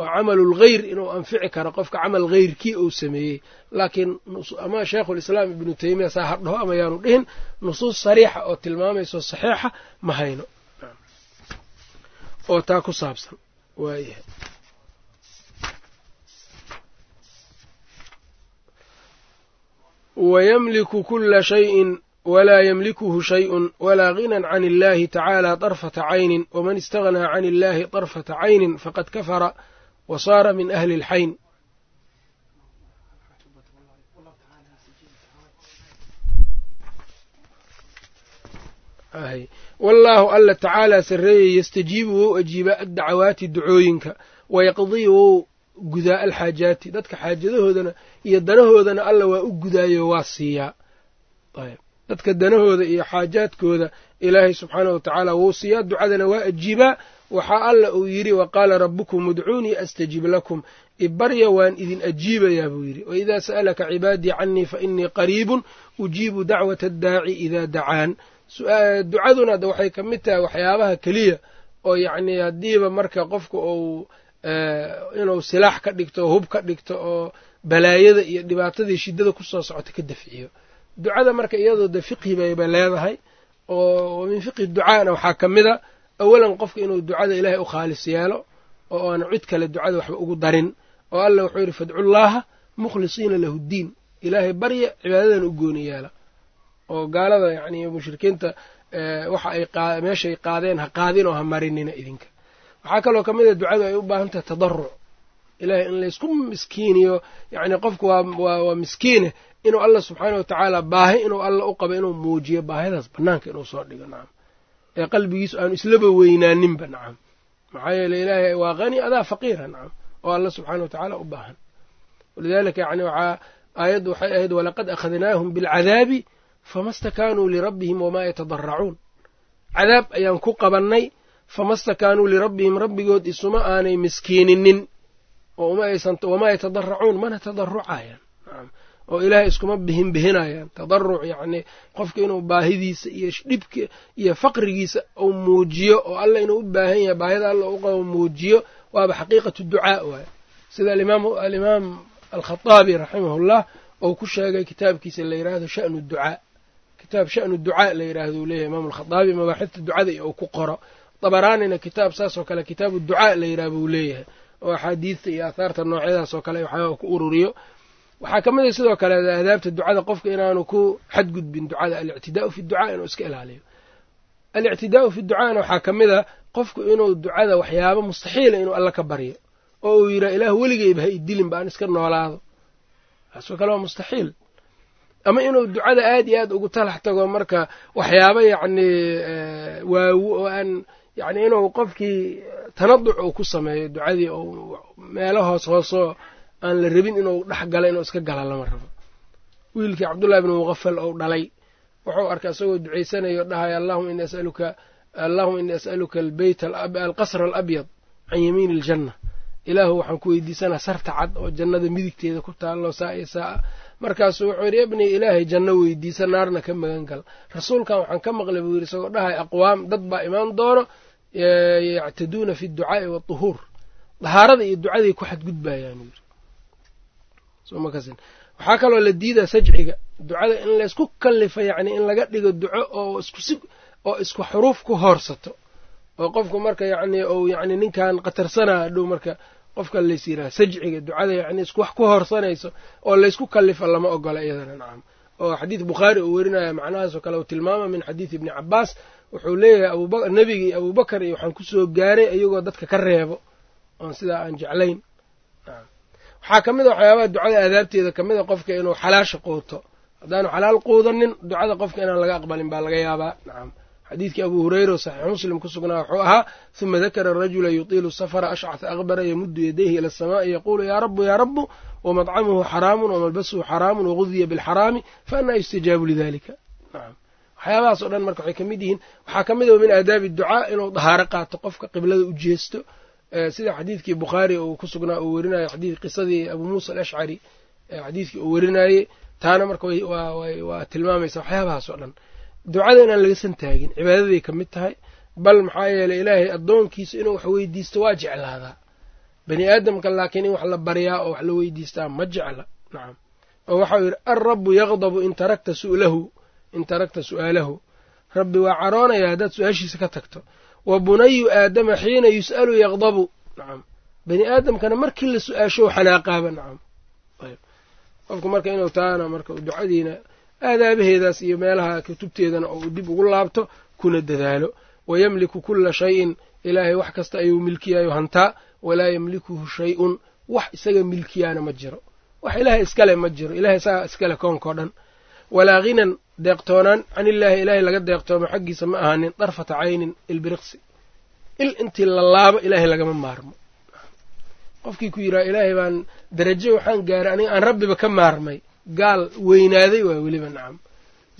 Oo camalulghayr inuu anfici karo qofka camal hayrkii uu sameeyey. Laakiin ama sheikhulislaam ibnu taymiya saa hadhaho ama yaanu dhihin nusuus sariixa oo tilmaamayso saxiixa ma hayno. Oo taa ku saabsan waayahay wayamliku kula shayin walaa yamlikuhu shayun walaa ginan can illahi tacaala طarfata caynin waman istagnaa can illahi طarfata caynin faqad kafara wa saara min ahli اlxayn wallaahu alla tacaalaa sarreeyey yastajiibu wou ajiibaa addacawaati ducooyinka wayaqdii wou gudaa alxaajaati dadka xaajadahoodana iyo danahoodana alla waa u gudaayo waa siiyaa. Dadka danahooda iyo xaajaadkooda ilaahay subxaanah wa tacaala wou siiyaa ducadana waa ajiibaa waxaa alla uu yidhi wa qaala rabbukum udcuunii astajib lakum. Ibarya waan idin ajiibayaa buu yidhi. Waidaa sa'alaka cibaadii canii fa inii qariibun ujiibu dacwata addaaci idaa dacaan ducaduna de waxay ka mid tahay waxyaabaha keliya oo yacni haddiiba marka qofka uu inuu silaax ka dhigto hub ka dhigto oo balaayada iyo dhibaatadii shiddada ku soo socota ka dafciyo ducada marka iyadoo de fiqhi bayba leedahay oo min fiqhi ducaana waxaa ka mid a awalan qofka inuu ducada ilaahay u khaalis yeelo oo aanu cid kale ducada waxba ugu darin oo alla wuxuu yidhi fadcullaaha mukhlisiina lahu ddiin ilaahay barya cibaadadan u gooni yeela oo gaalada yacni mushrikiinta waxa ay meeshay qaadeen ha qaadin oo ha marinina idinka. Waxaa kaloo ka mid a ducadu ay u baahan tahay tadaruc ilahay in laysku miskiiniyo yacni qofku waa miskiine inuu alla subxaana wa tacaala baahi inuu alla u qabo inuu muujiyo baahidaas bannaanka inuu soo dhigo nacam ee qalbigiisu aanu islaba weynaaninba nacam maxaa yeele ilaahay waa qani adaa faqiira nacam oo alla subxaana wa tacaala u baahan. Walidaalika yani waxaa aayaddu waxay ahayd walaqad akhadnaahum bilcadaabi fama stakaanuu lirabbihim wamaa yatadaracuun cadaab ayaan ku qabannay. fama stakaanuu lirabbihim rabbigood isuma aanay miskiininin. oo wamaa yatadaracuun mana tadarucayaan oo ilaahay iskuma bihin bihinayaan tadaruc yacni qofka inuu baahidiisa iyo dhibka iyo faqrigiisa uu muujiyo. oo alla inuu u baahan yahay baahida alla u qabo muujiyo. waaba xaqiiqatu ducaa waay sida alimaam alkhaaabi raximahullah ou ku sheegay kitaabkiisa la yidhaahdo shanu ducaa kitaab shanu ducaa la yidhaahdo leeyahy imaam alkhaaabi mabaaxifta ducada iyo uu ku qoro. Dabaraanina kitaab saas oo kale kitaabu ducaa la yidhahdo uu leeyahay oo axaadiidta iyo aahaarta noocyadaas oo kale waxyaaba ku ururiyo. Waxaa ka mid a sidoo kale aadaabta ducada qofka inaanu ku xadgudbin ducada alictidaau fi ducaa inuu iska ilaaliyo. Alictidaau fi ducaana waxaa ka mid a qofku inuu ducada waxyaabo mustaxiila inuu alla ka baryo oo uu yidhaha ilaah weligeyba ha idilin ba aan iska noolaado. Taasoo kale waa mustaxiil ama inuu ducada aad iyo aad ugu talax tago marka waxyaabo yacni waawo oo aan yacni inuu qofkii tanaduc uu ku sameeyo ducadii ou meelo hoos hoosoo aan la rabin inuu dhex gala inuu iska gala lama rabo. Wiilkii cabdullahi bni muqafal ou dhalay wuxuu arkay isagoo ducaysanayo dhahaya allahuma ini asaluka allahuma inii as'aluka albeyt alqasra alabyad can yamiini aljanna. Ilaahu waxaan ku weydiisanaa sarta cad oo jannada midigteeda ku taallo saa iyo saa markaasuu wuxuu yidhi ibni ilaahay janno weydiisa naarna ka magan gal rasuulkan waxaan ka maqlay buu yidhi isagoo dhahay aqwaam dad baa imaan doono yactaduuna fi ducaa'i waatuhuur dahaarada iyo ducaday ku xadgudbayaan yidhi. Waxaa kaloo la diidaa sajciga ducada in laysku kallifa yacni in laga dhigo duco oo iskusi oo isku xuruuf ku hoorsato. Oo qofku marka yacni ou yacni ninkan qatarsanaa dhow marka qofka lays yidhaha sajciga ducada yacni wax ku hoorsanayso oo laysku kallifa lama ogola iyadana nacam oo xadiid bukhaari uu werinaya macnahaasoo kale uu tilmaama min xadiidi ibni cabaas wuxuu leeyahay nebigi iyo abuubakar iyo waxaan ku soo gaaray iyagoo dadka ka reebo oon sidaa aan jeclayn waxaa ka mid a waxyaabaha ducada aadaabteeda ka mid a qofka inuu xalaasha quuto. Haddaanu xalaal quudanin ducada qofka inaan laga aqbalin baa laga yaabaa nacam xadiidkii abuu hureyra oo saxiix muslim ku sugnaa wuxuu ahaa huma dakara rajula yutiilu safara ashcata aqbara yamuddu yadayhi ila asamaa'i yaquulu yaa rabu yaa rabu wamadcamuhu xaraamun wamalbasuhu xaraamun wagudiya bilxaraami faanaa yustajaabu lidalika waxyaabahaas o dhan marka waxay ka mid yihiin waxaa ka mid a min aadaabi ducaa inuu dahaaro qaato qofka qiblada u jeesto. Sida xadiidkii bukhaari uu ku sugnaa uu werinayo qisadii abuu muusa alashcari xadiidkii uu werinaayey taana marka waa tilmaamaysa waxyaabahaas dhan ducada inaan laga taagin cibaadaday ka mid tahay bal maxaa yeeley ilaahay addoonkiisa inuu wax weydiisto waa jeclaadaa. Bani aadamka laakiin in wax la baryaa oo wax la weydiistaa ma jecla. Nacam oo waxau yidhi alrabbu yaqdabu in tarakta su'lahu in tarakta su'aalahu. Rabbi waa caroonaya haddaad su'aashiisa ka tagto. Wa bunayu aadama xiina yus'alu yaqdabu nacam bani aadamkana markii la su'aasho xanaaqaaba nacam qofku marka inuu taana marka ducadiina aadaabaheedaas iyo meelaha kutubteedana oo dib ugu laabto kuna dadaalo. Wayamliku kulla shayin ilaahay wax kasta ayuu milkiyayo hantaa walaa yamlikuhu shay-un wax isaga milkiyaana ma jiro. Wax ilaahay iskale ma jiro ilahay isagaa iskale koonkao dhan. Walaa ghinan deeqtoonaan can illaahi ilaahay laga deeqtoomo xaggiisa ma ahaanin darfata caynin ilbiriqsi. Il intii la laabo ilaahay lagama maarmo. Qofkii ku yidhaha ilaahay baan darajo waxaan gaaray aniga aan rabbiba ka maarmay gaal weynaaday waa weliba nacam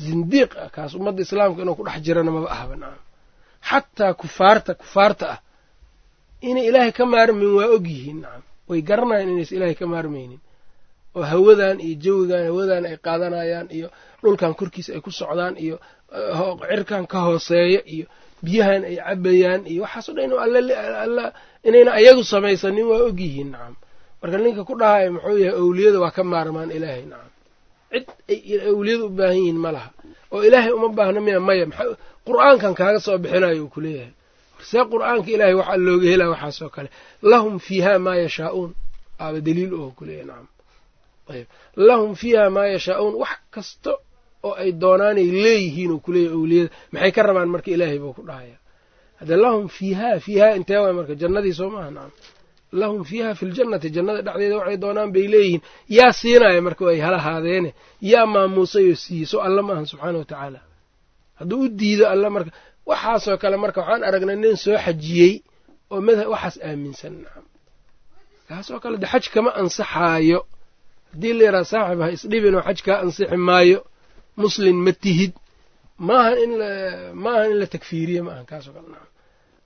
zindiiq ah kaas ummadda islaamka inuu ku dhex jirana maba ahba nacam xataa kufaarta kufaarta ah inay ilaahay ka maarmayn waa og yihiin nacam way garanayaan inaysa ilaahay ka maarmaynin oo hawadan iyo jawigan hawadan ay qaadanayaan iyo dhulkan korkiisa ay ku socdaan iyo cirkan ka hooseeya iyo biyahan ay cabayaan iyo waxaaso dhan inayna ayagu samaysanin waa og yihiin nacam marka ninka ku dhahaya muxuu yahay owliyada waa ka maarmaan ilaahay nacam cid ay owliyada u baahan yihiin ma laha. Oo ilaahay uma baahna miya maya. Qur'aankan kaaga soo bixinayo uu kuleeyahay see qur'aanka ilaahay waxaa looga helaa waxaasoo kale. Lahum fiiha maa yashaa'uun. Aaba daliil oo kuleeyahay nacam ayb lahum fiiha maa yashaa'uun. Wax kasta oo ay doonaanay leeyihiin uu kuleeyahay owliyada maxay ka rabaan marka ilaahay buu ku dhahaya hadde lahum fiiha fiiha intee waay marka? Jannadii soo maaha nacam lahum fiiha fi ljannati jannada dhexdeeda waxay doonaan bay leeyihiin. Yaa siinaya marka way halahaadeene yaa maamuusayoo siiye so alla maahan subxaana wa tacaala. Hadduu u diido alla marka waxaasoo kale marka waxaan aragnay nin soo xajiyey oo madhab waxaas aaminsan nacam kaasoo kale de xaj kama ansaxaayo. Haddii la yidhaha saaxib ha isdhibinoo xaj kaa ansixi maayo muslin ma tihid. Maahan in maahan in la takfiiriye maahan kaasoo kale nacam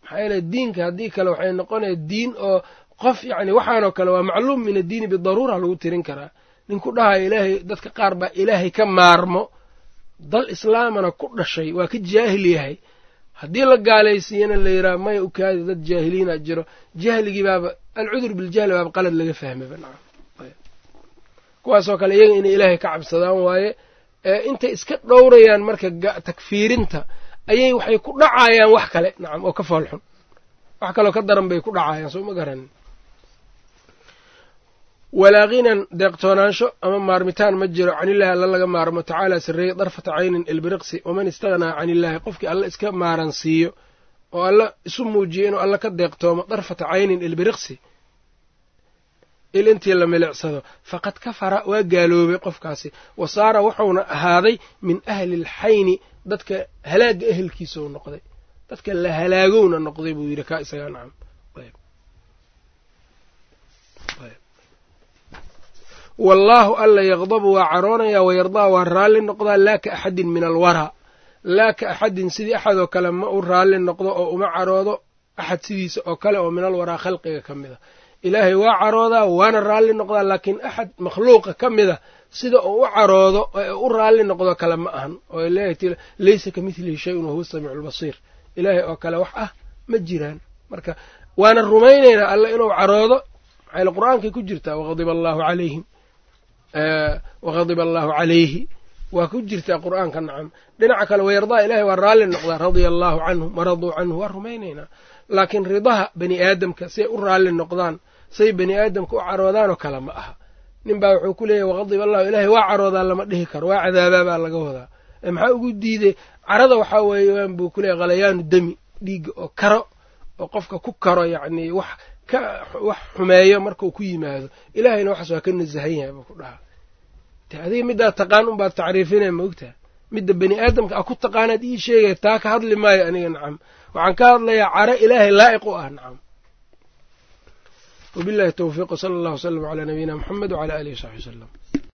maxaa yeele diinka haddii kale waxay noqonaya diin oo qof yacni waxaanoo kale waa macluum min addiini bidaruura lagu tirin karaa. Ninku dhahaya ilaahay dadka qaar baa ilaahay ka maarmo. Dal islaamana ku dhashay waa ka jaahil yahay. Haddii la gaalaysiiyana la yidhaha maya u kaadi dad jaahiliina jiro. Jahligii baaba alcudur biljahli baaba qalad laga fahmayba nacam. Kuwaasoo kale iyaga inay ilaahay ka cabsadaan waaye intay iska dhowrayaan marka takfiirinta ayay waxay ku dhacayaan wax kale nacam oo ka foolxun. Wax kaloo ka daran bay ku dhacayaan soo ma garanin walaa ghinan deeqtoonaansho ama maarmitaan ma jiro. Canillahi alla laga maarmo. Tacaala sarreeye darfata caynin ilbiriqsi. Waman istaghnaa canillaahi qofkii alla iska maaran siiyo oo alla isu muujiyo inuu alla ka deeqtoomo darfata caynin ilbiriqsi il intii la milicsado. Faqad kafara waa gaaloobay qofkaasi. Wa saara wuxuuna ahaaday min ahli alxayni dadka halaagga ehelkiisa u noqday. Dadka la halaagowna noqday buu yidhi kaa isagaa nacam wallaahu alla yaqdabu waa caroonayaa wayardaa waa raalli noqdaa laa ka axadin min alwaraa laa ka axadin sidii axad oo kale ma u raalli noqdo oo uma caroodo axad sidiisa oo kale oo min alwaraa khalqiga ka mid a ilaahay waa caroodaa waana raalli noqdaa laakiin axad makhluuqa ka mid a sida uu u caroodo ee u raalli noqdo kale ma ahan. Oo laysa ka midlihi shayun wahuwa samiicu lbasiir ilaahay oo kale wax ah ma jiraan. Marka waana rumaynaynaa alle inuu caroodo. Maxayl qur'aankay ku jirtaa waqadiba allaahu calayhim waqadiba allaahu calayhi waa ku jirtaa qur'aanka nacam dhinaca kale wayardaa ilahay waa raalli noqdaa radia allaahu canhum waraduu canhu waa rumaynaynaa laakiin ridaha bani aadamka siay u raalli noqdaan say bani aadamka u caroodaanoo kale ma aha. Nin baa wuxuu ku leeyahy waqadiba allahu ilaahay waa caroodaa lama dhihi karo waa cadaabaa baa laga wadaa. Maxaa ugu diiday? Carada waxaa weeyaan buu ku leeyahy khalayaanu demi dhiigga oo karo oo qofka ku karo yacnii wax wax xumeeyo markau ku yimaado. Ilaahayna waxaas waa ka nasahan yahay buu ku dhahaa adiga middaa taqaan unbaad tacriifinaya ma ogtaha midda bani aadamka a ku taqaanaad ii sheegaya taa ka hadli maayo aniga nacam waxaan ka hadlayaa caro ilaahay laa'iq u ah nacam wabillahi towfiiq wsala allah wslam calaa nabiyina muxamed wcala alihi w saxbi wslam